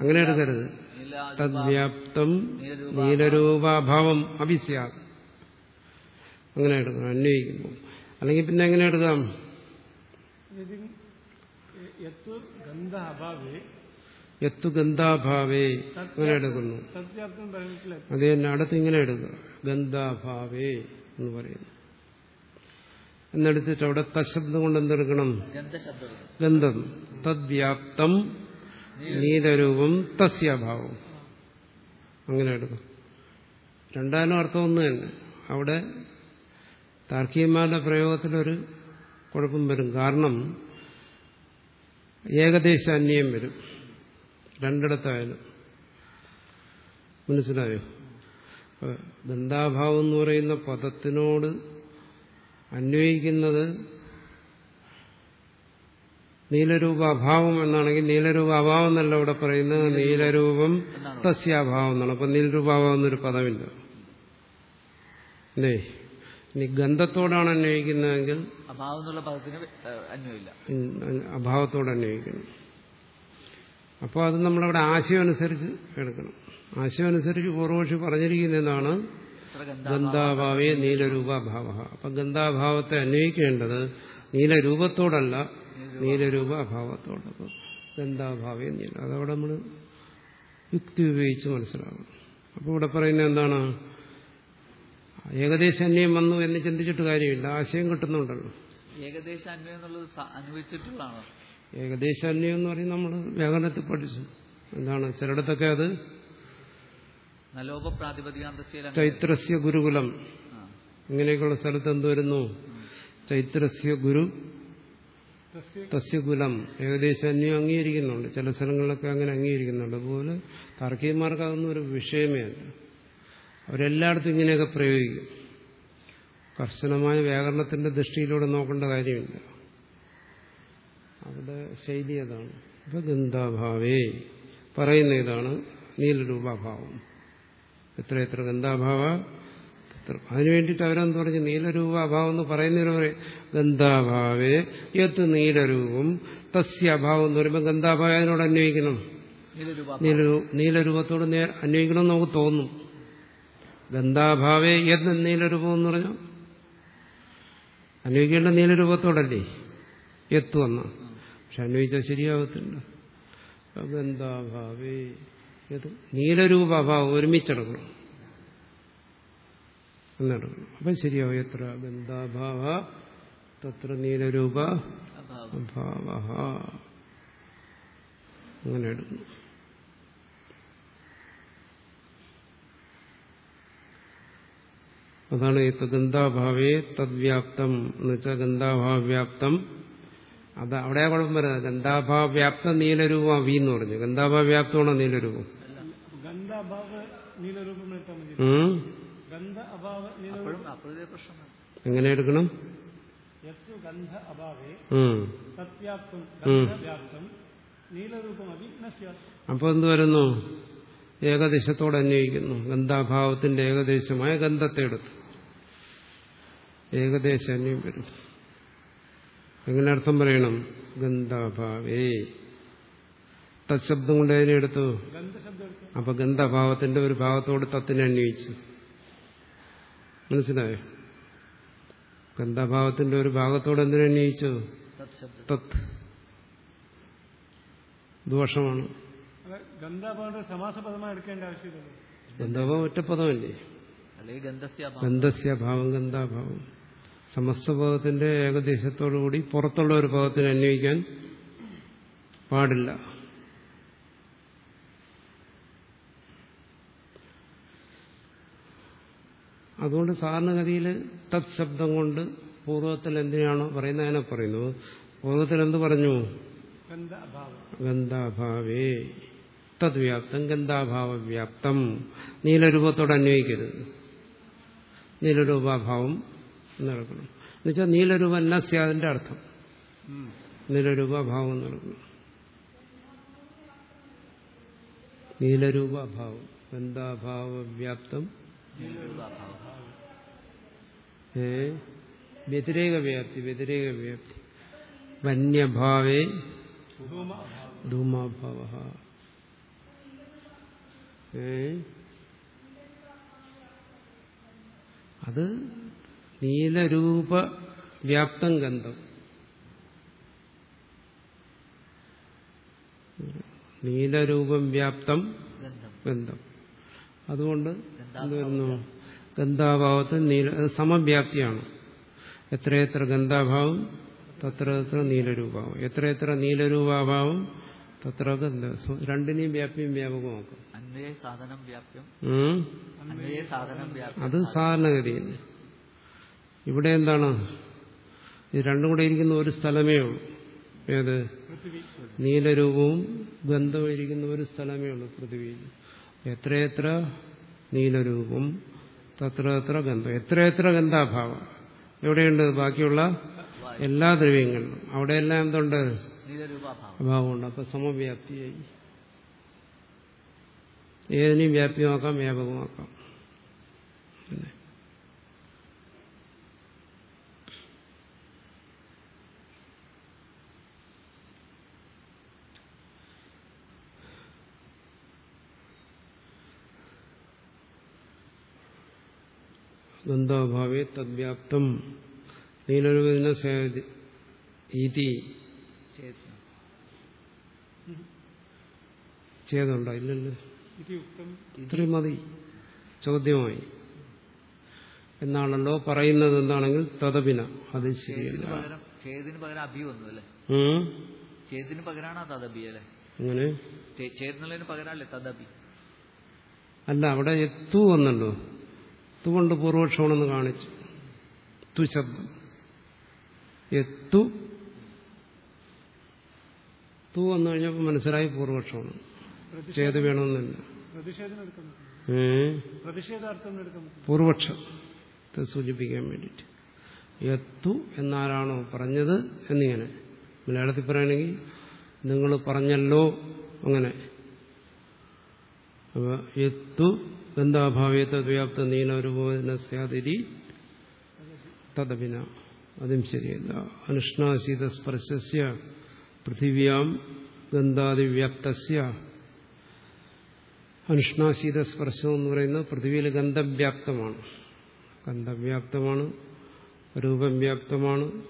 Speaker 1: അങ്ങനെ എടുക്കരുത്. തദ്വ്യാപ്തം നീലരൂപാഭാവം അഭിസ്യാ അങ്ങനെ എടുക്കണം അന്വയിക്കുമ്പോൾ അല്ലെങ്കിൽ പിന്നെ എങ്ങനെ എടുക്കാം? എത്തു ഗന്ധാഭാവേ? അങ്ങനെ എടുക്കുന്നു. അത് തന്നെ അടുത്ത് ഇങ്ങനെ എടുക്കുക. ഗന്ധാഭാവേ എന്ന് പറയുന്നു. എന്നെടുത്തിട്ട് അവിടെ തശബ്ദം കൊണ്ട് എന്തെടുക്കണം? ഗന്ധം. തദ്വ്യാപ്തം നീലരൂപം തസ്യാഭാവം. അങ്ങനെ എടുക്കും. രണ്ടാലും അർത്ഥം ഒന്ന് തന്നെ. അവിടെ താർക്കികന്മാരുടെ പ്രയോഗത്തിലൊരു കുഴപ്പം വരും. കാരണം ഏകദേശ അന്യം വരും. രണ്ടിടത്തായാലും. മനസ്സിലായോ? അപ്പൊ ഗന്ധാഭാവം എന്ന് പറയുന്ന പദത്തിനോട് അന്വയിക്കുന്നത് നീലരൂപ അഭാവം എന്നാണെങ്കിൽ നീലരൂപ അഭാവം എന്നല്ല ഇവിടെ പറയുന്നത്. നീലരൂപം തസ്യാഭാവം എന്നാണ്. അപ്പൊ നീലരൂപാഭാവം എന്നൊരു പദമില്ല. അല്ലേ? ഇനി ഗന്ധത്തോടാണ് അന്വയിക്കുന്നതെങ്കിൽ
Speaker 2: അഭാവം പദത്തിന്
Speaker 1: അഭാവത്തോട് അന്വയിക്കണം അപ്പോൾ അത് നമ്മളവിടെ ആശയം അനുസരിച്ച് എടുക്കണം. ആശയം അനുസരിച്ച് പൂർവക്ഷി പറഞ്ഞിരിക്കുന്നതാണ്
Speaker 2: എന്താണ് ഗന്ധ
Speaker 1: ഗന്ധാഭാവേ. നീലരൂപാഭാവ. അപ്പൊ ഗന്ധാഭാവത്തെ അന്വയിക്കേണ്ടത് നീലരൂപത്തോടല്ല നീലരൂപ. അഭാവത്തോട് ഗന്ധാഭാവേ നീല. അതവിടെ നമ്മൾ യുക്തി ഉപയോഗിച്ച് മനസ്സിലാകും അപ്പോൾ ഇവിടെ പറയുന്നത് എന്താണ്? ഏകദേശ അന്വയം വന്നു എന്ന് ചിന്തിച്ചിട്ട് കാര്യമില്ല. ആശയം കിട്ടുന്നുണ്ടല്ലോ.
Speaker 2: ഏകദേശ അന്വയം എന്നുള്ളത് അനുഭവിച്ചിട്ടുള്ളതാണ്?
Speaker 1: ഏകദേശ അന്വയം എന്ന് പറയും നമ്മൾ വ്യാകരണത്തിൽ പഠിച്ചു. എന്താണ്? ചിലയിടത്തൊക്കെ അത് ചൈത്രസ്യ ഗുരുകുലം. ഇങ്ങനെയൊക്കെയുള്ള സ്ഥലത്ത് എന്ത് വരുന്നു? ചൈത്രസ്യ ഗുരു തസ്യകുലം ഏകദേശം അന്യം അംഗീകരിക്കുന്നുണ്ട്. ചില സ്ഥലങ്ങളിലൊക്കെ അങ്ങനെ അംഗീകരിക്കുന്നുണ്ട്. അതുപോലെ താർക്കികന്മാർക്ക് അതൊന്നും ഒരു വിഷയമേ അല്ല. അവരെല്ലായിടത്തും ഇങ്ങനെയൊക്കെ പ്രയോഗിക്കും. കർശനമായ വ്യാകരണത്തിന്റെ ദൃഷ്ടിയിലൂടെ നോക്കേണ്ട കാര്യമില്ല. അവിടെ ശൈലി അതാണ്. ഇപ്പൊ ഗന്ധാഭാവേ പറയുന്ന ഇതാണ് നീലരൂപാഭാവം. എത്ര എത്ര ഗന്ധാഭാവ? അതിനു വേണ്ടിയിട്ട് അവരെന്ന് പറഞ്ഞു? നീലരൂപാഭാവം എന്ന് പറയുന്നതിന് പറയും ഗന്ധാഭാവേ യത്ത് നീലരൂപം തസ്യ അഭാവം എന്ന് പറയുമ്പോൾ ഗന്ധാഭാവം അതിനോട് അന്വയിക്കണം?
Speaker 2: നീലരൂപ
Speaker 1: നീലരൂ നീലരൂപത്തോട് നേരെ അന്വയിക്കണം എന്ന് നമുക്ക് തോന്നും. ഗന്ധാഭാവേ യത് നീലരൂപം എന്ന് പറഞ്ഞാൽ അന്വയിക്കേണ്ട നീലരൂപത്തോടല്ലേ? എത്തു വന്ന. പക്ഷെ അന്വയിച്ചാൽ ശരിയാവത്തില്ല. അപ്പൊ ഗന്ധാഭാവേ യത് നീലരൂപ അഭാവം ഒരുമിച്ചെടുക്കണം എന്നെടുക്കണം അപ്പം ശരിയാവും. എത്ര? ഗന്ധാഭാവ തത്ര നീലരൂപ
Speaker 2: അഭാവം
Speaker 1: അങ്ങനെ എടുക്കുന്നു അതാണ് ഗന്ധാഭാവേ തദ്വ്യാപ്തം എന്ന് വെച്ചാൽ ഗന്ധാഭാവ്യാപ്തം അത് അവിടെ കുഴപ്പം വരുന്നത്. ഗന്ധാഭാവ്യാപ്ത നീലരൂപം വി എന്ന് പറഞ്ഞു. ഗന്ധാഭാവ്യാപ്തമാണോ നീലരൂപം? എങ്ങനെ എടുക്കണം? അപ്പൊ എന്ത് വരുന്നു? ഏകദേശത്തോടെ അന്വയിക്കുന്നു. ഗന്ധാഭാവത്തിന്റെ ഏകദേശമായ ഗന്ധത്തെ എടുത്തു. ഏകദേശന്യം വരും. അങ്ങനെ അർത്ഥം പറയണം. ഗന്ധഭാവേ. തത്ശബ്ദം കൊണ്ട് അതിനെ എടുത്തു. അപ്പൊ ഗന്ധഭാവത്തിന്റെ ഒരു ഭാഗത്തോട് തത്തിനെ അന്വയിച്ചു മനസ്സിലായോ? ഗന്ധഭാവത്തിന്റെ ഒരു ഭാഗത്തോട് എന്തിനു അന്വയിച്ചു
Speaker 2: തത്
Speaker 1: ദോഷമാണ്. ഗന്ധഭാവം ഒറ്റ
Speaker 2: പദമല്ലേ ഗന്ധസ്യ
Speaker 1: ഭാവം ഗന്ധാഭാവം. സമസ്തഭാവത്തിന്റെ ഏകദേശത്തോടുകൂടി പുറത്തുള്ള ഒരു ഭാഗത്തിന് അന്വയിക്കാൻ പാടില്ല. അതുകൊണ്ട് സാധാരണഗതിയിൽ തത് ശബ്ദം കൊണ്ട് പൂർവത്തിൽ എന്തിനാണോ പറയുന്നത് അതിനെ പറയുന്നു. പൂർവത്തിൽ എന്ത് പറഞ്ഞു? ഗന്ധാഭാവേ. തത് വ്യാപ്തം ഗന്ധാഭാവ വ്യാപ്തം നീലരൂപത്തോട് അന്വയിക്കരുത്. നീലരൂപാഭാവം നടക്കണം എന്നുവെച്ചാൽ നീലരൂപ അല്ല സ്യാദിന്റെ അർത്ഥം. നീലരൂപാഭാവം നടക്കണം എന്താ ഗന്ധാഭാവ വ്യാപ്തം ഏ? വ്യതിരേക വ്യാപ്തി വ്യതിരേക വ്യാപ്തി വന്യഭാവേ ധൂമാഭാവ. അത് നീലരൂപ വ്യാപ്തം ഗന്ധം. നീലരൂപം വ്യാപ്തം
Speaker 2: ഗന്ധം.
Speaker 1: അതുകൊണ്ട് എന്തായിരുന്നു ഗന്ധാഭാവത്ത് നീല സമവ്യാപ്തിയാണ്. എത്രയെത്ര ഗന്ധാഭാവം തത്ര എത്ര നീലരൂപാവും എത്രയെത്ര നീലരൂപാഭാവം തത്ര ഗന്ധ. രണ്ടിനെയും
Speaker 2: വ്യാപ്യം. വ്യാപകമാക്കും
Speaker 1: അത് സാധാരണഗതിയിൽ. ഇവിടെ എന്താണ്? ഇത് രണ്ടും കൂടെ ഇരിക്കുന്ന ഒരു സ്ഥലമേ ഉള്ളൂ. ഏത്? നീലരൂപവും ഗന്ധവും ഇരിക്കുന്ന ഒരു സ്ഥലമേ ഉള്ളൂ പൃഥ്വിയിൽ എത്രയെത്ര നീലരൂപം തത്ര എത്ര ഗന്ധം എത്രയെത്ര ഗന്ധാഭാവം. എവിടെയുണ്ട്? ബാക്കിയുള്ള എല്ലാ ദ്രവ്യങ്ങളിലും. അവിടെയെല്ലാം എന്തുണ്ട്? അഭാവമുണ്ട് അപ്പൊ സമവ്യാപ്തിയായി. ഏതിനെയും വ്യാപ്യമാക്കാം വ്യാപകമാക്കാം. ഗന്ധാഭാവേ തദ്വ്യാപ്തം. ഇല്ലല്ലോ?
Speaker 3: ഉക്തം.
Speaker 1: ഇത്രയും മതി. ചോദ്യമായി. എന്നാണല്ലോ പറയുന്നത് എന്താണെങ്കിൽ തദബിന അത് ശരിയല്ല. അങ്ങനെ
Speaker 2: പകരമല്ലേ
Speaker 1: അല്ല അവിടെ എത്തു വന്നല്ലോ? തു കൊണ്ട് പൂർവക്ഷമാണെന്ന് കാണിച്ചു. തു ശബ്ദം? എത്തു? തു വന്നു കഴിഞ്ഞപ്പോൾ മനസ്സിലായി പൂർവക്ഷമാണ് ചെയ്ത് വേണമെന്നില്ല.
Speaker 3: പൂർവക്ഷം
Speaker 1: പൂർവക്ഷത്തെ സൂചിപ്പിക്കാൻ വേണ്ടിയിട്ട്. എത്തു എന്നാരാണോ പറഞ്ഞത് എന്നിങ്ങനെ. മലയാളത്തിൽ പറയുകയാണെങ്കിൽ നിങ്ങൾ പറഞ്ഞല്ലോ അങ്ങനെ. അപ്പൊ എത്തു ഗന്ധാഭാവേത്ത വ്യാപ്ത നീലരൂപന സ്യാതിരി തദപിന അതും ശരിയല്ല. അനുഷ്ണാശീത സ്പർശസ്യ പൃഥിവ്യാം ഗന്ധാതിവ്യാപ്തസ്യ അനുഷ്ണാശീത സ്പർശം എന്ന് പറയുന്നത് പൃഥ്വിയിൽ ഗന്ധവ്യാപ്തമാണ്. ഗന്ധവ്യാപ്തമാണ് രൂപം വ്യാപ്തമാണ്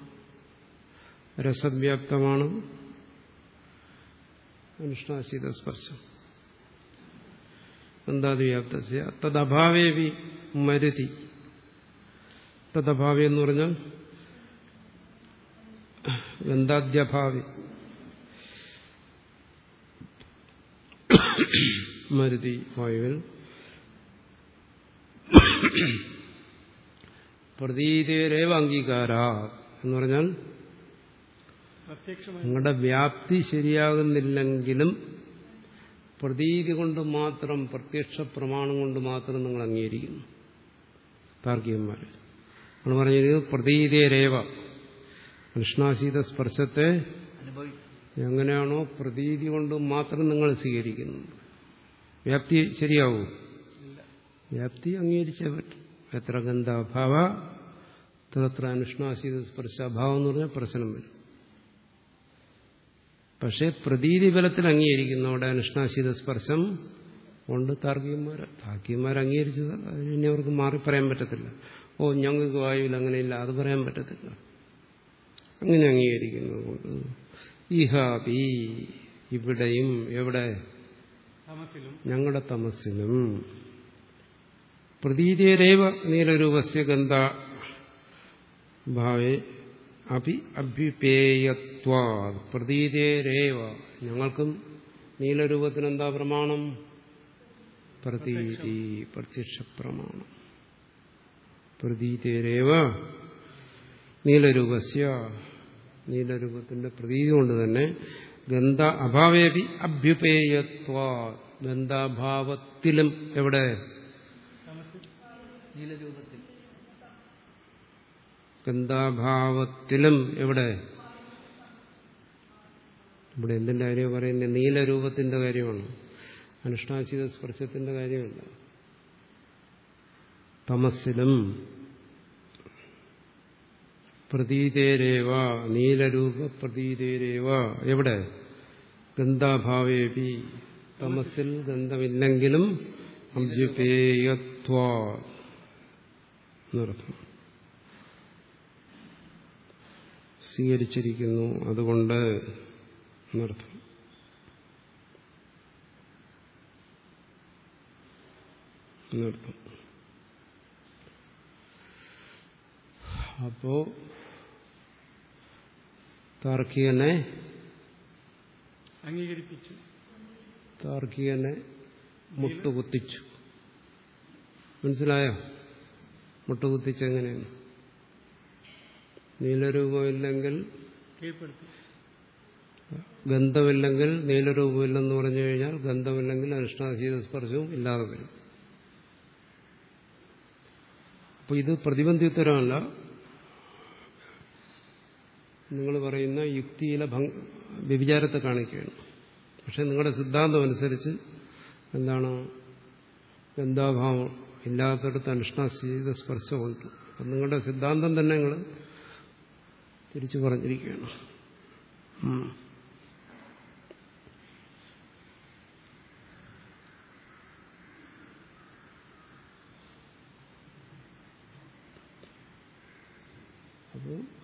Speaker 1: രസവ്യാപ്തമാണ്. അനുഷ്ണാശീത സ്പർശം. ഗന്ധാതിവ്യാപ്തസ്യ തദ്ഭാവേവി മരുതി. തദ്ഭാവി എന്ന് പറഞ്ഞാൽ ഗന്ധാദ്യഭാവി. മരുതി വായുവിൽ പ്രതീതേരേവ അംഗീകാര എന്ന് പറഞ്ഞാൽ നിങ്ങളുടെ വ്യാപ്തി ശരിയാകുന്നില്ലെങ്കിലും പ്രതീതി കൊണ്ട് മാത്രം പ്രത്യക്ഷ പ്രമാണം കൊണ്ട് മാത്രം നിങ്ങൾ അംഗീകരിക്കുന്നു. താർക്കികന്മാർ നമ്മൾ പറഞ്ഞിരിക്കുന്നത് രേവ. കൃഷ്ണാശീത സ്പർശത്തെ എങ്ങനെയാണോ പ്രതീതി കൊണ്ട് മാത്രം നിങ്ങൾ സ്വീകരിക്കുന്നത് വ്യാപ്തി ശരിയാവൂ? വ്യാപ്തി അംഗീകരിച്ചേ പറ്റും എത്ര ഗന്ധാഭാവ തത്ര അനുഷ്ണാശീത സ്പർശാഭാവം എന്ന് പറഞ്ഞാൽ പ്രശ്നം വരും. പക്ഷേ പ്രതീതി ബലത്തിൽ അംഗീകരിക്കുന്നു അവിടെ അനുഷ്ണാശീത സ്പർശം കൊണ്ട് താർക്കികന്മാർ താർക്കികന്മാർ അംഗീകരിച്ചത് അതിന് അവർക്ക് മാറി പറയാൻ പറ്റത്തില്ല. ഓ ഞങ്ങൾക്ക് വായുവിൽ അങ്ങനെയില്ല അത് പറയാൻ പറ്റത്തില്ല. അങ്ങനെ അംഗീകരിക്കുന്നത് കൊണ്ട്. ഇഹാബി ഇവിടെയും എവിടെ?
Speaker 3: തമസിലും.
Speaker 1: ഞങ്ങളുടെ തമസ്സിലും പ്രതീതിയരേവ നീലരൂപസ്യ ഗന്ധ ഭാവേ അഭി അഭ്യുപേയത്വാ പ്രതീതേരേവ. ഞങ്ങൾക്കും നീലരൂപത്തിന് എന്താ പ്രമാണം? പ്രതീതി പ്രത്യക്ഷ പ്രമാണം പ്രതീതേരേവ. നീലരൂപസ്യ. നീലരൂപത്തിന്റെ പ്രതീതി കൊണ്ട് തന്നെ ഗന്ധ അഭാവേപി അഭ്യുപേയത്വ ഗന്ധാഭാവത്തിലും എവിടെ?
Speaker 2: നീലരൂപത്തിൽ.
Speaker 1: ഗന്ധാഭാവത്തിലും എവിടെ? ഇവിടെ എന്തിന്റെ കാര്യം പറയുന്നത് നീലരൂപത്തിന്റെ കാര്യമാണ്. അനുഷ്ഠാശീത സ്പർശത്തിന്റെ കാര്യമല്ല. തമസിലും പ്രതീതേരേവ നീലരൂപ പ്രതീതേരേവ. എവിടെ? ഗന്ധാഭാവേപി. തമസിൽ ഗന്ധമില്ലെങ്കിലും അഭ്യുപേയത്വ. എന്നർത്ഥം. സ്വീകരിച്ചിരിക്കുന്നു. അതുകൊണ്ട് എന്നർത്ഥം. എന്നർത്ഥം. അപ്പോ താർക്കികനെ
Speaker 3: അംഗീകരിപ്പിച്ചു.
Speaker 1: താർക്കികനെ മുട്ടുകുത്തിച്ചു. മനസ്സിലായോ? മുട്ടുകുത്തിച്ചെങ്ങനെയാണ്? നീലരൂപമില്ലെങ്കിൽ ഗന്ധമില്ലെങ്കിൽ നീലരൂപമില്ലെന്ന് പറഞ്ഞു കഴിഞ്ഞാൽ ഗന്ധമില്ലെങ്കിൽ അനുഷ്ഠാശീത സ്പർശവും ഇല്ലാതെ വരും. അപ്പൊ ഇത് പ്രതിബന്ധിത്തരമല്ല നിങ്ങൾ പറയുന്ന യുക്തിയിലെ വ്യഭിചാരത്തെ കാണിക്കുകയാണ്. പക്ഷെ നിങ്ങളുടെ സിദ്ധാന്തം അനുസരിച്ച് എന്താണ്? ഗന്ധാഭാവം ഇല്ലാത്തടത്ത് അനുഷ്ഠാശീത സ്പർശമുണ്ട് അപ്പം നിങ്ങളുടെ സിദ്ധാന്തം തന്നെ നിങ്ങൾ തിരിച്ചു പറഞ്ഞിരിക്കുകയാണ്.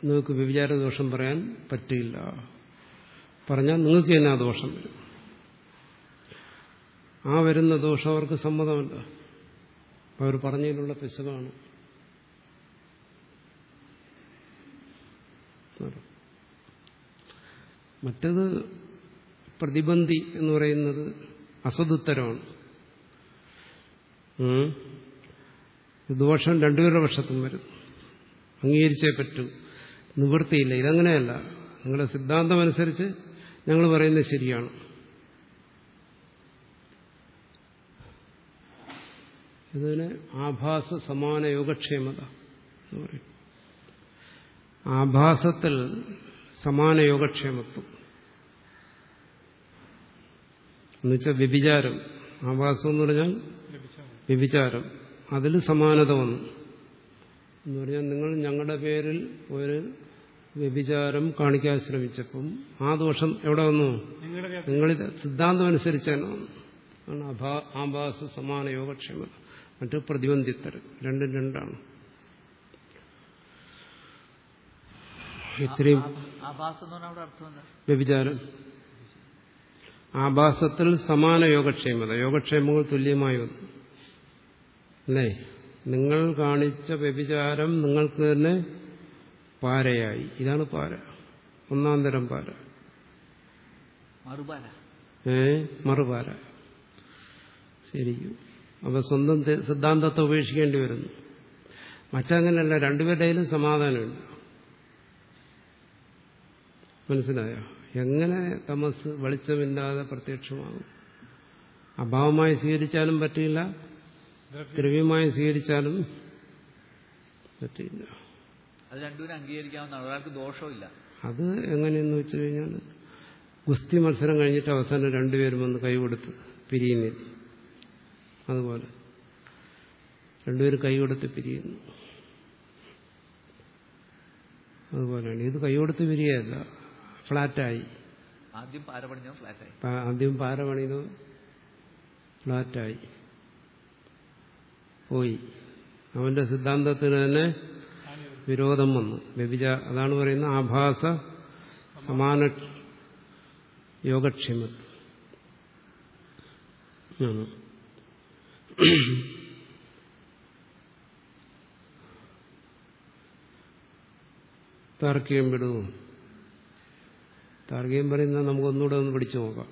Speaker 1: നിങ്ങൾക്ക് വ്യഭിചാര ദോഷം പറയാൻ പറ്റില്ല. പറഞ്ഞാൽ നിങ്ങൾക്ക് തന്നെ ആ ദോഷം വരും. ആ വരുന്ന ദോഷം അവർക്ക് സമ്മതമല്ല. അവർ പറഞ്ഞതിലുള്ള പിശകാണ്. മറ്റത് പ്രതിബന്ധി എന്ന് പറയുന്നത് അസതുത്തരമാണ്. ദോഷം രണ്ടുപേരുടെ പക്ഷത്തും വരും. അംഗീകരിച്ചേ പറ്റൂ. നിവൃത്തിയില്ല. ഇതങ്ങനെയല്ല. നിങ്ങളുടെ സിദ്ധാന്തം അനുസരിച്ച് ഞങ്ങൾ പറയുന്നത് ശരിയാണ്. ഇതിന് ആഭാസ സമാന യോഗക്ഷേമത എന്ന് പറയും. ആഭാസത്തിൽ സമാന യോഗക്ഷേമത്വം. എന്നുവെച്ചാൽ വ്യഭിചാരം. ആവാസം എന്ന് പറഞ്ഞാൽ വ്യഭിചാരം. അതിൽ സമാനത വന്നു. എന്ന് പറഞ്ഞാൽ നിങ്ങൾ ഞങ്ങളുടെ പേരിൽ ഒരു വ്യഭിചാരം കാണിക്കാൻ ശ്രമിച്ചപ്പം ആ ദോഷം എവിടെ വന്നു?
Speaker 3: നിങ്ങൾ സിദ്ധാന്തം
Speaker 1: അനുസരിച്ച് സിദ്ധാന്തം അനുസരിച്ചാണ് വന്നു ആണ് അഭാ- ആഭാസ സമാന യോഗക്ഷേമ മറ്റ് പ്രതിബന്ധിത്തർ. രണ്ടും രണ്ടാണ്. ഇത്രയും വ്യഭിചാരം. ആഭാസത്തിൽ സമാന യോഗക്ഷേമത. യോഗക്ഷേമങ്ങൾ തുല്യമായി വന്നു. അല്ലേ? നിങ്ങൾ കാണിച്ച വ്യഭിചാരം നിങ്ങൾക്ക് തന്നെ പാരയായി. ഇതാണ് പാര. ഒന്നാം തരം പാര. ഏ? മറുപാര. ശരിക്കും. അപ്പൊ സ്വന്തം സിദ്ധാന്തത്തെ ഉപേക്ഷിക്കേണ്ടി വരുന്നു. മറ്റങ്ങനെയല്ല രണ്ടുപേരുടെയിലും സമാധാനമുണ്ട്. മനസ്സിലായോ? എങ്ങനെ തമസ് വെളിച്ചമില്ലാതെ പ്രത്യക്ഷമാകും? അഭാവമായി സ്വീകരിച്ചാലും പറ്റില്ല ദ്രവ്യമായി സ്വീകരിച്ചാലും പറ്റില്ല
Speaker 2: അത് രണ്ടുപേരും അംഗീകരിക്കാവുന്നതാണ് ഒരാൾക്ക് ദോഷമില്ല
Speaker 1: അത് എങ്ങനെയെന്ന് വെച്ചു കഴിഞ്ഞാൽ ഗുസ്തി മത്സരം കഴിഞ്ഞിട്ട് അവസാനം രണ്ടുപേരും വന്ന് കൈകൊടുത്ത് പിരിയുന്നില്ല അതുപോലെ. രണ്ടുപേരും കൈകൊടുത്ത് പിരിയുന്നു. അതുപോലെയാണ്. ഇത് കൈകൊടുത്ത് പിരിയല്ല. ഫ്ലാറ്റായി.
Speaker 2: ആദ്യം പാര പണിഞ്ഞോ ഫ്ലാറ്റായി?
Speaker 1: ആദ്യം പാര പണിത് ഫ്ലാറ്റായി. പോയി. അവന്റെ സിദ്ധാന്തത്തിന് തന്നെ വിരോധം വന്നു. വ്യഭിച അതാണ് പറയുന്ന ആഭാസ സമാന യോഗക്ഷേമത്വം. താർക്കികം വിടുവോ പറയുന്ന നമുക്ക് നമുക്കൊന്നുകൂടെ ഒന്ന് പിടിച്ചു നോക്കാം.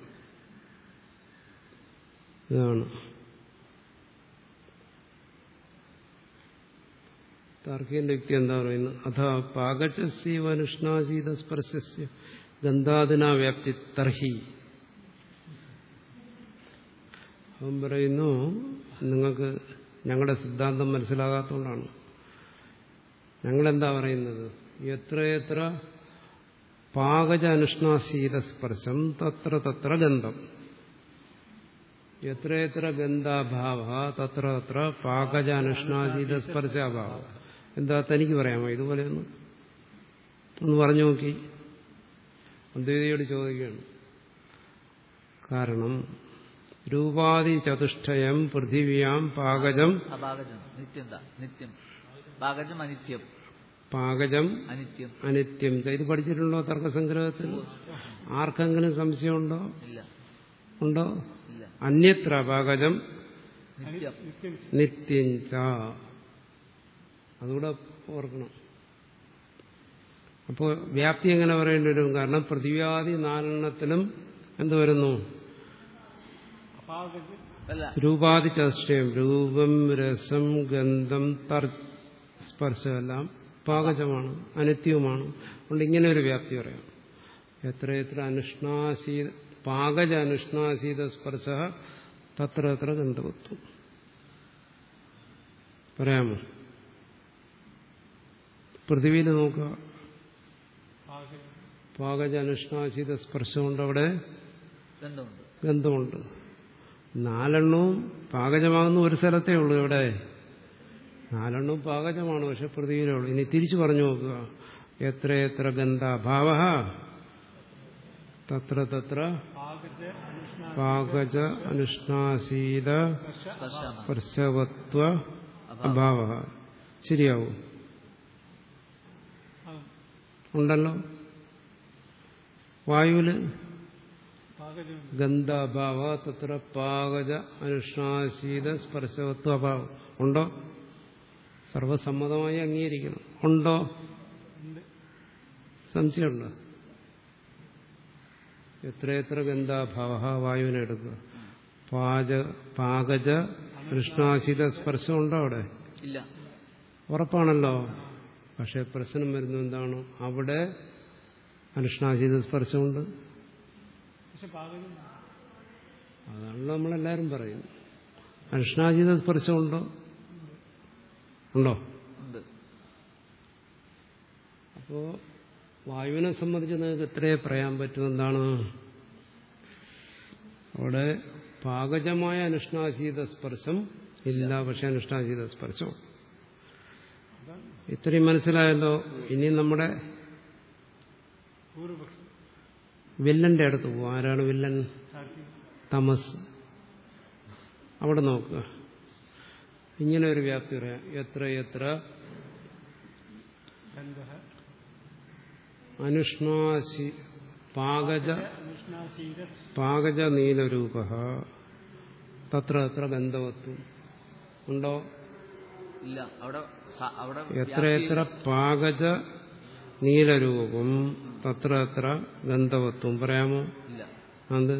Speaker 1: ഇതാണ്. താർക്കികന്റെ വ്യക്തി എന്താ പറയുന്നത്? അഥാ പാകചസ്യവനുഷ്ണാശീത സ്പർശസ്യ ഗന്ധാദിനാ വ്യാപ്തി തർഹി. അവൻ പറയുന്നു നിങ്ങൾക്ക് ഞങ്ങളുടെ സിദ്ധാന്തം മനസ്സിലാകാത്തതുകൊണ്ടാണ്. ഞങ്ങളെന്താ പറയുന്നത്? എത്രയെത്ര പാകജ അനുഷ്ണാശീത സ്പർശം തത്ര തത്ര ഗന്ധം. എത്രയെത്ര ഗന്ധാഭാവ തത്ര തത്ര പാകജ അനുഷ്ണാശീത സ്പർശാഭാവ എന്താ തനിക്ക് പറയാമോ ഇതുപോലെയൊന്ന് ഒന്ന്? പറഞ്ഞു നോക്കി. അദ്വൈതയോട് ചോദിക്കുകയാണ്. കാരണം രൂപാതി ചതുഷ്ടയം പൃഥിവിയാം പാകജം
Speaker 2: നിത്യം നിത്യം. പാകജം അനിത്യം.
Speaker 1: പാകജം
Speaker 2: അനിത്യം.
Speaker 1: അനിത്യം. ഇത് പഠിച്ചിട്ടുണ്ടോ തർക്കസംഗ്രഹത്തിൽ? ആർക്കെങ്കിലും സംശയമുണ്ടോ? ഉണ്ടോ? അന്യത്ര പാകജം
Speaker 2: നിത്യം.
Speaker 1: ച. അതുകൂടെ ഓർക്കണം. അപ്പോൾ വ്യാപ്തി എങ്ങനെ പറയേണ്ടി വരും? കാരണം പ്രതിവ്യാധി നാലെണ്ണത്തിലും എന്ത് വരുന്നു? രൂപാധി ചതുഷ്ടയം രൂപം രസം ഗന്ധം തർ സ്പർശമെല്ലാം പാകജമാണ് അനിത്യവുമാണ്. അതുകൊണ്ട് ഇങ്ങനെ ഒരു വ്യാപ്തി പറയാം. എത്ര എത്ര അനുഷ്ണാശീത പാകജ അനുഷ്ണാശീത സ്പർശ തത്ര എത്ര ഗന്ധവത്വം. പറയാമോ? പൃഥ്വിയിൽ നോക്കുക.
Speaker 3: പാകജ
Speaker 1: അനുഷ്ണാസീത സ്പർശം കൊണ്ട് അവിടെ
Speaker 2: ഗന്ധമുണ്ട്.
Speaker 1: നാലെണ്ണവും പാകജമാകുന്ന ഒരു സ്ഥലത്തേ ഉള്ളൂ ഇവിടെ. നാലെണ്ണവും പാകജമാണ് പക്ഷെ പൃഥ്വിയിലേ ഇനി തിരിച്ചു പറഞ്ഞു നോക്കുക. എത്ര എത്ര ഗന്ധാഭാവ? തത്ര തത്ര
Speaker 3: പാകജ
Speaker 2: അനുഷ്ണാസീത
Speaker 1: സ്പർശവത്വ അഭാവ. ശരിയാവും. ഉണ്ടല്ലോ.
Speaker 3: വായുവിൽ
Speaker 1: ഗന്ധാഭാവ തത്ര പാകജ അനുഷ്ണാശീത സ്പർശവത്വ അഭാവം. ഉണ്ടോ? സർവസമ്മതമായി അംഗീകരിക്കണം. ഉണ്ടോ? സംശയമുണ്ടോ? എത്രയെത്ര ഗന്ധാഭാവ വായുവിനെ എടുക്കുക. പാച പാകജ കൃഷ്ണാശിത സ്പർശം ഉണ്ടോ അവിടെ?
Speaker 2: ഇല്ല.
Speaker 1: ഉറപ്പാണല്ലോ. പക്ഷെ പ്രശ്നം വരുന്നത് എന്താണ്? അവിടെ അനുഷ്ണാശീത സ്പർശമുണ്ട്. അതാണല്ലോ നമ്മളെല്ലാവരും പറയുന്നത്. അനുഷ്ണാചിത സ്പർശമുണ്ടോ? ഉണ്ടോ? അപ്പോ വായുവിനെ സംബന്ധിച്ച് നിങ്ങൾക്ക് എത്രയേ പറയാൻ പറ്റും? എന്താണ്? അവിടെ പാകജമായ അനുഷ്ണാശീത സ്പർശം ഇല്ല പക്ഷെ അനുഷ്ഠാശീത സ്പർശം. ഇത്രയും മനസ്സിലായല്ലോ. ഇനി നമ്മുടെ വില്ലന്റെ അടുത്ത് പോകും ആരാണ് വില്ലൻ? തമസ്. അവിടെ നോക്കുക. ഇങ്ങനെ ഒരു വ്യാപ്തി പറയാം. എത്ര എത്ര?
Speaker 3: അനുഷ്ണാസി
Speaker 1: അനുഷ്ണാശി പാകജ പാകജ നീലരൂപ തത്ര എത്ര ഗന്ധവത്വം ഉണ്ടോ?
Speaker 2: ഇല്ല. അവിടെ അവിടെ
Speaker 1: എത്ര എത്ര? പാകജ നീലരൂപം. തത്ര എത്ര ഗന്ധവത്വം പറയാമോ?
Speaker 2: ഇല്ല.
Speaker 1: അത്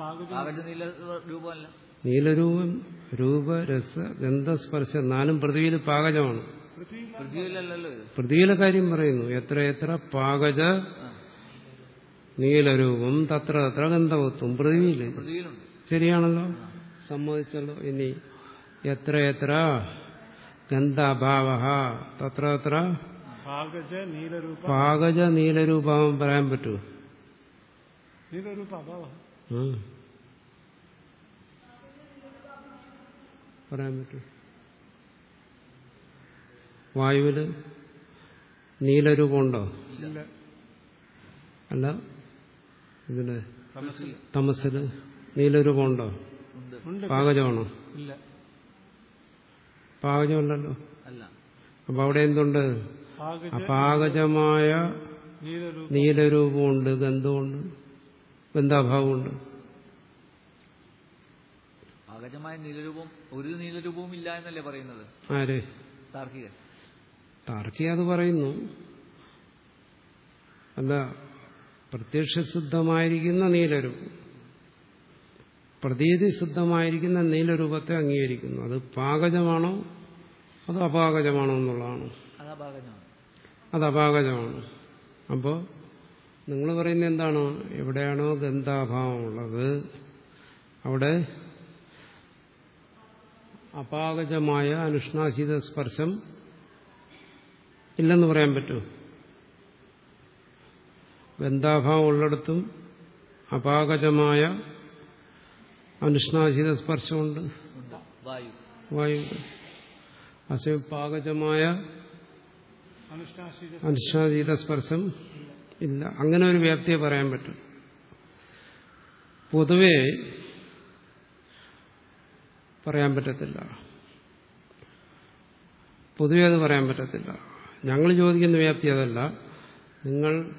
Speaker 3: പാകജ
Speaker 2: നീല രൂപമല്ല
Speaker 1: നീലരൂപം രൂപ രസ ഗന്ധസ്പർശ നാലും പൃഥ്വിയിൽ പാകജമാണ്. പൃഥ്വിയിലെ കാര്യം പറയുന്നു. എത്ര എത്ര പാകജ നീലരൂപം തത്ര തത്ര ഗന്ധവത്വം പൃഥ്വിയിൽ. ശരിയാണല്ലോ? സമ്മതിച്ചല്ലോ. ഇനി എത്ര എത്ര ഗന്ധാഭാവ തത്ര തത്ര
Speaker 3: പാകജ നീലരൂപ.
Speaker 1: പാകജ നീലരൂപം പറയാൻ പറ്റൂ.
Speaker 3: നീലരൂപ അഭാവ
Speaker 1: ഉം. പറയാൻ പറ്റും. വായുവിൽ നീലരൂപമുണ്ടോ? അല്ല. ഇതിൽ
Speaker 2: പൃഥ്വി
Speaker 1: തമസിൽ നീലരൂപമുണ്ടോ? പാകജമാണോ? പാകജമല്ലല്ലോ.
Speaker 2: അല്ല.
Speaker 1: അപ്പൊ അവിടെ എന്തുണ്ട്?
Speaker 3: പാകജമായ
Speaker 1: അപാകജമായ നീലരൂപമുണ്ട്. ഗന്ധമുണ്ട് ഗന്ധാഭാവമുണ്ട്
Speaker 2: പാകജമായ നീലരൂപം ഒരു നീലരൂപവും ഇല്ല എന്നല്ലേ പറയുന്നത്?
Speaker 1: ആര്?
Speaker 2: താർക്കിക
Speaker 1: താർക്കിക അത് പറയുന്നു. അല്ല പ്രത്യക്ഷ പ്രത്യക്ഷസിദ്ധമായിരിക്കുന്ന നീലരൂപം. പ്രതീതി സിദ്ധമായിരിക്കുന്ന നീലരൂപത്തെ അംഗീകരിക്കുന്നു. അത് പാകജമാണോ? അത് അപാകജമാണോ എന്നുള്ളതാണ്.
Speaker 2: അത്
Speaker 1: അപാകജമാണ്. അപ്പോൾ നിങ്ങൾ പറയുന്നത് എന്താണ്? എവിടെയാണോ ഗന്ധാഭാവമുള്ളത്. അവിടെ അപാകജമായ അനുഷ്ണാശീത സ്പർശം ഇല്ലെന്ന് പറയാൻ പറ്റുമോ ഗന്ധാഭാവം ഉള്ളിടത്തും അപാകജമായ അനുഷ്ണാശീത സ്പർശമുണ്ട്.
Speaker 2: ഉണ്ട് വായു.
Speaker 1: വായു. അസമയം പാകജമായ
Speaker 3: അനുഷ്ഠാശീല
Speaker 1: അനുഷ്ണാതീത സ്പർശം ഇല്ല. അങ്ങനെ ഒരു വ്യാപ്തിയെ പറയാൻ പറ്റും. പൊതുവെ പറയാൻ പറ്റത്തില്ല. പൊതുവെ അത് പറയാൻ പറ്റത്തില്ല. ഞങ്ങൾ ചോദിക്കുന്ന വ്യാപ്തി അതല്ല. നിങ്ങൾ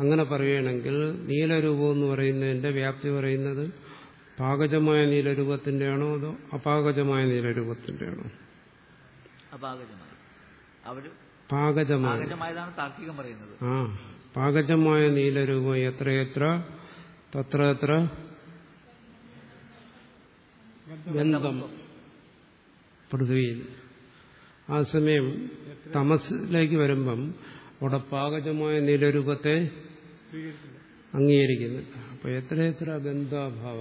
Speaker 1: അങ്ങനെ പറയുകയാണെങ്കിൽ നീലരൂപം എന്ന് പറയുന്നതിന്റെ വ്യാപ്തി പറയുന്നത് പാകജമായ നീലരൂപത്തിന്റെയാണോ അതോ അപാകജമായ നീലരൂപത്തിന്റെയാണോ? പാകജമായ. നീലരൂപം എത്രയെത്ര? തത്ര എത്ര ഗന്ധം പൃഥ്വിയിൽ ആ സമയം തമസിലേക്ക് വരുമ്പം അവിടെ പാകജമായ നീലരൂപത്തെ
Speaker 3: അംഗീകരിക്കുന്നു.
Speaker 1: അംഗീകരിക്കുന്നില്ല എത്ര എത്ര ഗന്ധാഭാവ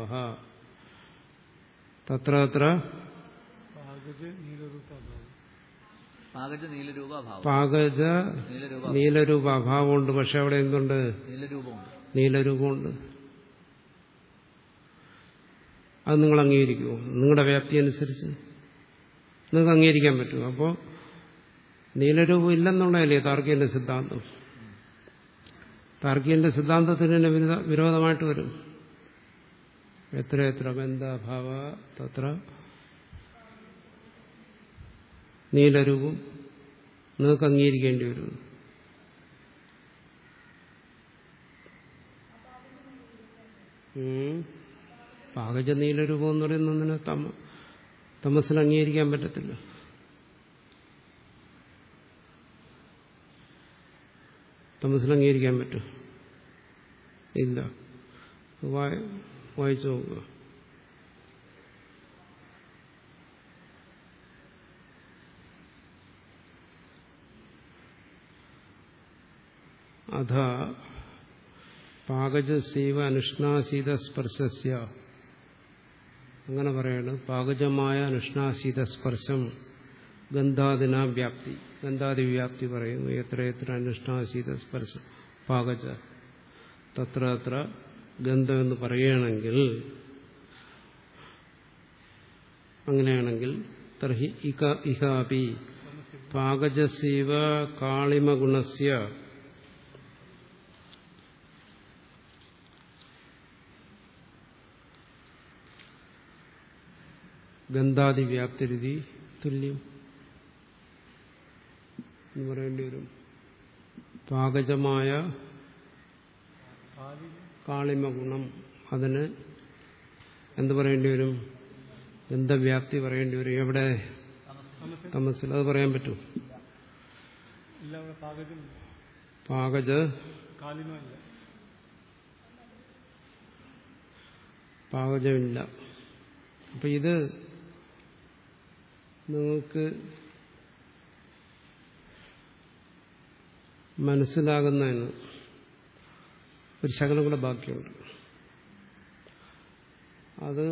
Speaker 1: തത്ര അത്ര
Speaker 3: പാകജ നീലരൂപാഭാവം.
Speaker 2: പാകജ നീലരൂപ അഭാവം
Speaker 1: പാകജ
Speaker 2: നീലരൂപ
Speaker 1: നീലരൂപ അഭാവമുണ്ട് പക്ഷെ അവിടെ എന്തുണ്ട്?
Speaker 2: നീലരൂപമുണ്ട്.
Speaker 1: നീലരൂപമുണ്ട്. അത് നിങ്ങൾ അംഗീകരിക്കുമോ നിങ്ങളുടെ വ്യാപ്തി അനുസരിച്ച് നിങ്ങൾക്ക് അംഗീകരിക്കാൻ പറ്റുമോ അപ്പോൾ നീലരൂപം ഇല്ലെന്നുള്ളതല്ലേ താർക്കികന്റെ സിദ്ധാന്തം? താർക്കികന്റെ സിദ്ധാന്തത്തിന് തന്നെ വിരോധമായിട്ട് വരും. എത്ര എത്ര ബന്ധാഭാവ തത്ര നീലരൂപം നിങ്ങൾക്ക് അംഗീകരിക്കേണ്ടി വരും. ഉം. പാകജ നീലരൂപം എന്ന് പറയുന്നതിന് തമ തമസിൽ അംഗീകരിക്കാൻ പറ്റത്തില്ല. തമസിൽ അംഗീകരിക്കാൻ പറ്റും. ഇല്ല. വായ- വായിച്ചു നോക്കുക. അധ പാകജസീവ അനുഷ്ണാസീത സ്പർശസ്യ. അങ്ങനെ പറയാണ് പാകജമായ അനുഷ്ണാസീത സ്പർശം ഗന്ധാദിന വ്യാപ്തി ഗന്ധാദി വ്യാപ്തി പറയുന്നു എത്ര എത്ര അനുഷ്ണാസീത സ്പർശം പാകജ. തത്ര അത്ര ഗന്ധം എന്ന് പറയുകയാണെങ്കിൽ അങ്ങനെയാണെങ്കിൽ തർഹി ഇഹാപി പാകജസീവ കാളിമഗുണസ്യ ഗന്ധാദി വ്യാപ്തിരുതി തുല്യം എന്ന് പറയേണ്ടി വരും. പാകജമായ കാളിമ ഗുണം അതിന് എന്ത് പറയേണ്ടി വരും? ഗന്ധവ്യാപ്തി പറയേണ്ടി വരും. എവിടെ?
Speaker 3: തമസ്
Speaker 1: തമസിൽ അത് പറയാൻ പറ്റും. പാകജ പാകജമില്ല. അപ്പൊ ഇത് നിങ്ങൾക്ക് മനസ്സിലാകുന്നതിന് ഒരു ശകലം കൂടെ ബാക്കിയുണ്ട്. അത്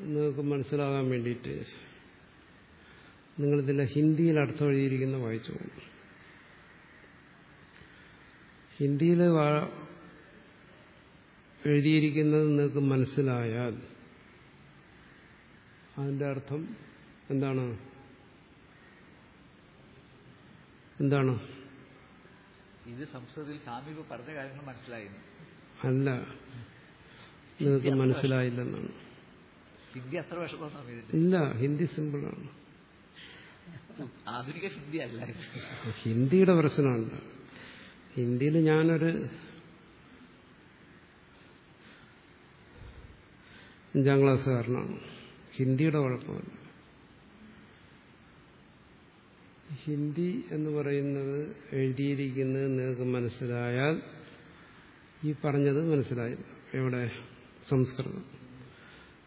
Speaker 1: നിങ്ങൾക്ക് മനസ്സിലാകാൻ വേണ്ടിയിട്ട് നിങ്ങളിതിന്റെ ഹിന്ദിയിൽ അർത്ഥം എഴുതിയിരിക്കുന്ന വായിച്ചു ഹിന്ദിയിൽ എഴുതിയിരിക്കുന്നത് നിങ്ങൾക്ക് മനസ്സിലായാൽ അതിന്റെ അർത്ഥം എന്താണ്? എന്താണ്?
Speaker 2: ഇത് സംസ്കൃതത്തിൽ സ്വാമി പറഞ്ഞ കാര്യങ്ങൾ മനസ്സിലായി
Speaker 1: അല്ല. നിങ്ങൾക്ക് മനസ്സിലായില്ലെന്നാണ്.
Speaker 2: ഹിന്ദി അത്ര വിഷമം സ്വാമി ഇതിന്റെ
Speaker 1: ഇല്ല ഹിന്ദി സിമ്പിളാണ്
Speaker 2: ആധുനിക ഹിന്ദി അല്ല
Speaker 1: ഹിന്ദിയുടെ പ്രശ്നമാണ് ഹിന്ദിയിൽ ഞാനൊരു അഞ്ചാം ക്ലാസ്സുകാരനാണ്. ഹിന്ദിയുടെ കുഴപ്പമില്ല. ഹിന്ദി എന്ന് പറയുന്നത് എഴുതിയിരിക്കുന്നത് നിങ്ങൾക്ക് മനസ്സിലായാൽ ഈ പറഞ്ഞത് മനസ്സിലായി എവിടെ? സംസ്കൃതം.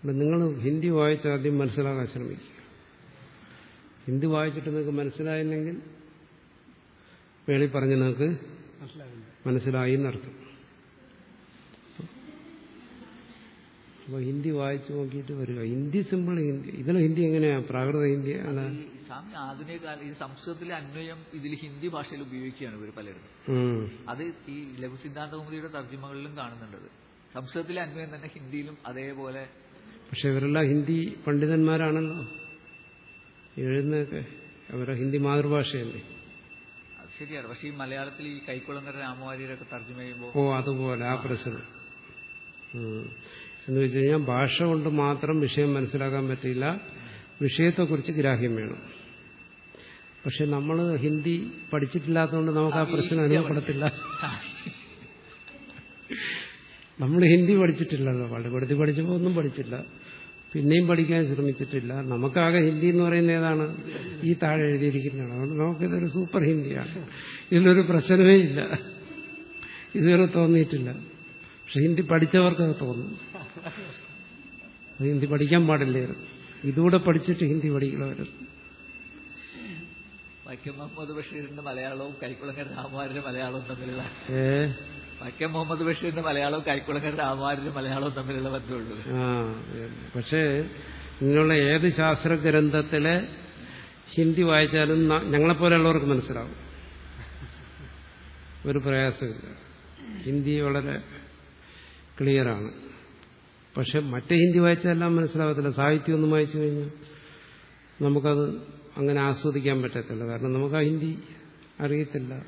Speaker 1: നിങ്ങൾ ഹിന്ദി വായിച്ച് ആദ്യം മനസ്സിലാക്കാൻ ശ്രമിക്കുക. ഹിന്ദി വായിച്ചിട്ട് നിങ്ങൾക്ക് മനസ്സിലായില്ലെങ്കിൽ വേളി പറഞ്ഞ് നിങ്ങൾക്ക് മനസ്സിലായി എന്നർത്ഥം. അപ്പോൾ ഹിന്ദി വായിച്ചു നോക്കിയിട്ട് വരിക. ഹിന്ദി സിമ്പിൾ ഹിന്ദി. ഇതിലെ ഹിന്ദി എങ്ങനെയാ? പ്രാകൃത ഹിന്ദി അല്ല?
Speaker 2: സ്വാമി ആധുനിക കാല ഈ സംസ്കൃതത്തിലെ അന്വയം ഇതിൽ ഹിന്ദി ഭാഷയിൽ ഉപയോഗിക്കുകയാണ് ഇവർ പലരും. അത് ഈ ലഘുസിദ്ധാന്തകുമതിയുടെ തർജിമകളിലും കാണുന്നുണ്ടത് സംസ്കൃതത്തിലെ അന്വയം തന്നെ ഹിന്ദിയിലും അതേപോലെ
Speaker 1: പക്ഷെ ഇവരെല്ലാം ഹിന്ദി പണ്ഡിതന്മാരാണല്ലോ. എഴുതുന്നതൊക്കെ അവരെ ഹിന്ദി മാതൃഭാഷയല്ലേ?
Speaker 2: അത് ശരിയാണ്. പക്ഷെ ഈ മലയാളത്തിൽ ഈ കൈക്കുളങ്ങര രാമവാര്യരൊക്കെ തർജമ ചെയ്യുമ്പോൾ
Speaker 1: ഓ അതുപോലെ ആ പ്രശ്നം. എന്ന് വെച്ച് കഴിഞ്ഞാൽ ഭാഷ കൊണ്ട് മാത്രം വിഷയം മനസ്സിലാക്കാൻ പറ്റില്ല വിഷയത്തെക്കുറിച്ച് ഗ്രാഹ്യം വേണം. പക്ഷെ നമ്മൾ ഹിന്ദി പഠിച്ചിട്ടില്ലാത്തതുകൊണ്ട് നമുക്ക് ആ പ്രശ്നം അനുഭവപ്പെടത്തില്ല. നമ്മൾ ഹിന്ദി പഠിച്ചിട്ടില്ലല്ലോ. പള്ളിപ്പടുത്തി പഠിച്ചപ്പോൾ ഒന്നും പഠിച്ചില്ല. പിന്നെയും പഠിക്കാൻ ശ്രമിച്ചിട്ടില്ല. നമുക്കാകെ ഹിന്ദി എന്ന് പറയുന്ന ഏതാണ്? ഈ താഴെ എഴുതിയിരിക്കുന്നതാണ്. അതുകൊണ്ട് നമുക്കിതൊരു സൂപ്പർ ഹിന്ദിയാണ്. ഇതിലൊരു പ്രശ്നമേ ഇല്ല. ഇതുവരെ തോന്നിയിട്ടില്ല. പക്ഷെ ഹിന്ദി പഠിച്ചവർക്കത് തോന്നും. ഹിന്ദി പഠിക്കാൻ പാടില്ലായിരുന്നു ഇതുകൂടെ പഠിച്ചിട്ട് ഹിന്ദി പഠിക്കണമായിരുന്നു
Speaker 2: വൈക്കം മുഹമ്മദ് ബഷീറിന്റെ മലയാളവും കൈക്കുളങ്ങര രാമാരുടെ മലയാളവും തമ്മിലുള്ള വൈക്കം മുഹമ്മദ് ബഷീറിന്റെ മലയാളവും കൈക്കുളങ്ങര രാമാരുടെ മലയാളവും തമ്മിലുള്ള ബന്ധമുള്ളത്
Speaker 1: പക്ഷേ ഇങ്ങനെയുള്ള ഏത് ശാസ്ത്ര ഗ്രന്ഥത്തിലെ ഹിന്ദി വായിച്ചാലും ഞങ്ങളെപ്പോലെയുള്ളവർക്ക് മനസ്സിലാവും. ഒരു പ്രയാസമില്ല. ഹിന്ദി വളരെ ക്ലിയറാണ്. പക്ഷെ മറ്റേ ഹിന്ദി വായിച്ചാലെല്ലാം മനസ്സിലാവത്തില്ല. സാഹിത്യം ഒന്നും വായിച്ചു കഴിഞ്ഞാൽ നമുക്കത് അങ്ങനെ ആസ്വദിക്കാൻ പറ്റത്തില്ല. കാരണം നമുക്ക് ആ ഹിന്ദി അറിയത്തില്ല.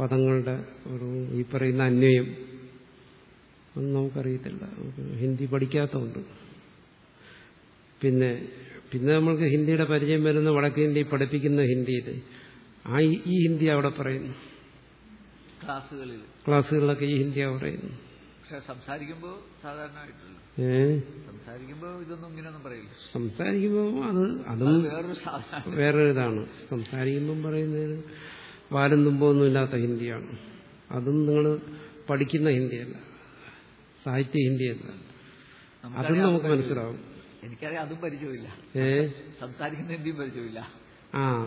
Speaker 1: പദങ്ങളുടെ ഒരു ഈ പറയുന്ന അന്വയം ഒന്നും നമുക്കറിയത്തില്ല. നമുക്ക് ഹിന്ദി പഠിക്കാത്തതുകൊണ്ട് പിന്നെ പിന്നെ നമ്മൾക്ക് ഹിന്ദിയുടെ പരിചയം വരുന്ന വടക്കേ ഹിന്ദി പഠിപ്പിക്കുന്ന ഹിന്ദിയിൽ ആ ഈ- ഹിന്ദി അവിടെ പറയുന്നു.
Speaker 2: ക്ലാസ്സുകളിൽ
Speaker 1: ക്ലാസ്സുകളിലൊക്കെ ഈ ഹിന്ദിയാണ് പറയുന്നു.
Speaker 2: പക്ഷെ സംസാരിക്കുമ്പോൾ
Speaker 1: ഏ
Speaker 2: സംസാരിക്കുമ്പോൾ
Speaker 1: അത് അതും വേറൊരിതാണ് സംസാരിക്കുമ്പം പറയുന്നതിന് വാലും തുമ്പൊന്നും ഇല്ലാത്ത ഹിന്ദിയാണ്. അതും നിങ്ങൾ പഠിക്കുന്ന ഹിന്ദിയല്ല. സാഹിത്യ ഹിന്ദിയല്ല. അതും നമുക്ക് മനസ്സിലാവും.
Speaker 2: എനിക്കറിയാം അതും പരിചയമില്ല.
Speaker 1: ഏ?
Speaker 2: സംസാരിക്കുന്ന ഹിന്ദിയും പരിചയമില്ല.
Speaker 1: ആ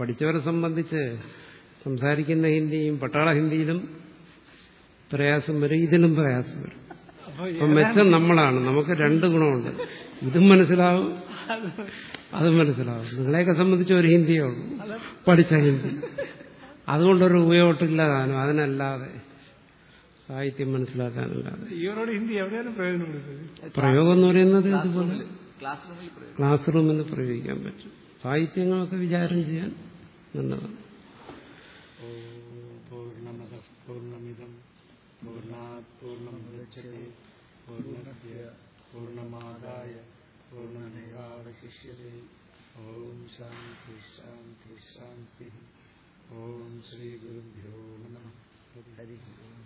Speaker 1: പഠിച്ചവരെ സംബന്ധിച്ച് സംസാരിക്കുന്ന ഹിന്ദിയും പട്ടാള ഹിന്ദിയിലും പ്രയാസം വരും ഇതിലും പ്രയാസം വരും.
Speaker 3: അപ്പൊ
Speaker 1: മെച്ചം നമ്മളാണ്. നമുക്ക് രണ്ട് ഗുണമുണ്ട്. ഇതും മനസ്സിലാവും അതും മനസ്സിലാവും. നിങ്ങളെയൊക്കെ സംബന്ധിച്ച് ഒരു ഹിന്ദിയേ ഉള്ളൂ. പഠിച്ച ഹിന്ദി. അതുകൊണ്ടൊരു ഉപയോഗമില്ല താനും അതിനല്ലാതെ സാഹിത്യം മനസ്സിലാക്കാനല്ലാതെ. പ്രയോഗം എന്ന് പറയുന്നത്
Speaker 2: അതുപോലെ
Speaker 1: ഇതുപോലെ
Speaker 2: ക്ലാസ് റൂമിൽ
Speaker 1: പ്രയോഗിക്കാൻ പറ്റും. സാഹിത്യങ്ങളൊക്കെ വിചാരം ചെയ്യാൻ നല്ലതാണ്.
Speaker 3: പൂർണമിതം പൂർണാ പൂർണാത് പൂർണസ്യ പൂർണമാദായ പൂർണമേവാവശിഷ്യത്തെ ഓം ശാന്തി ശാന്തി ശാന്തി. ഓം ശ്രീ ഗുരുഭ്യോ നമ. ഹരി ഓം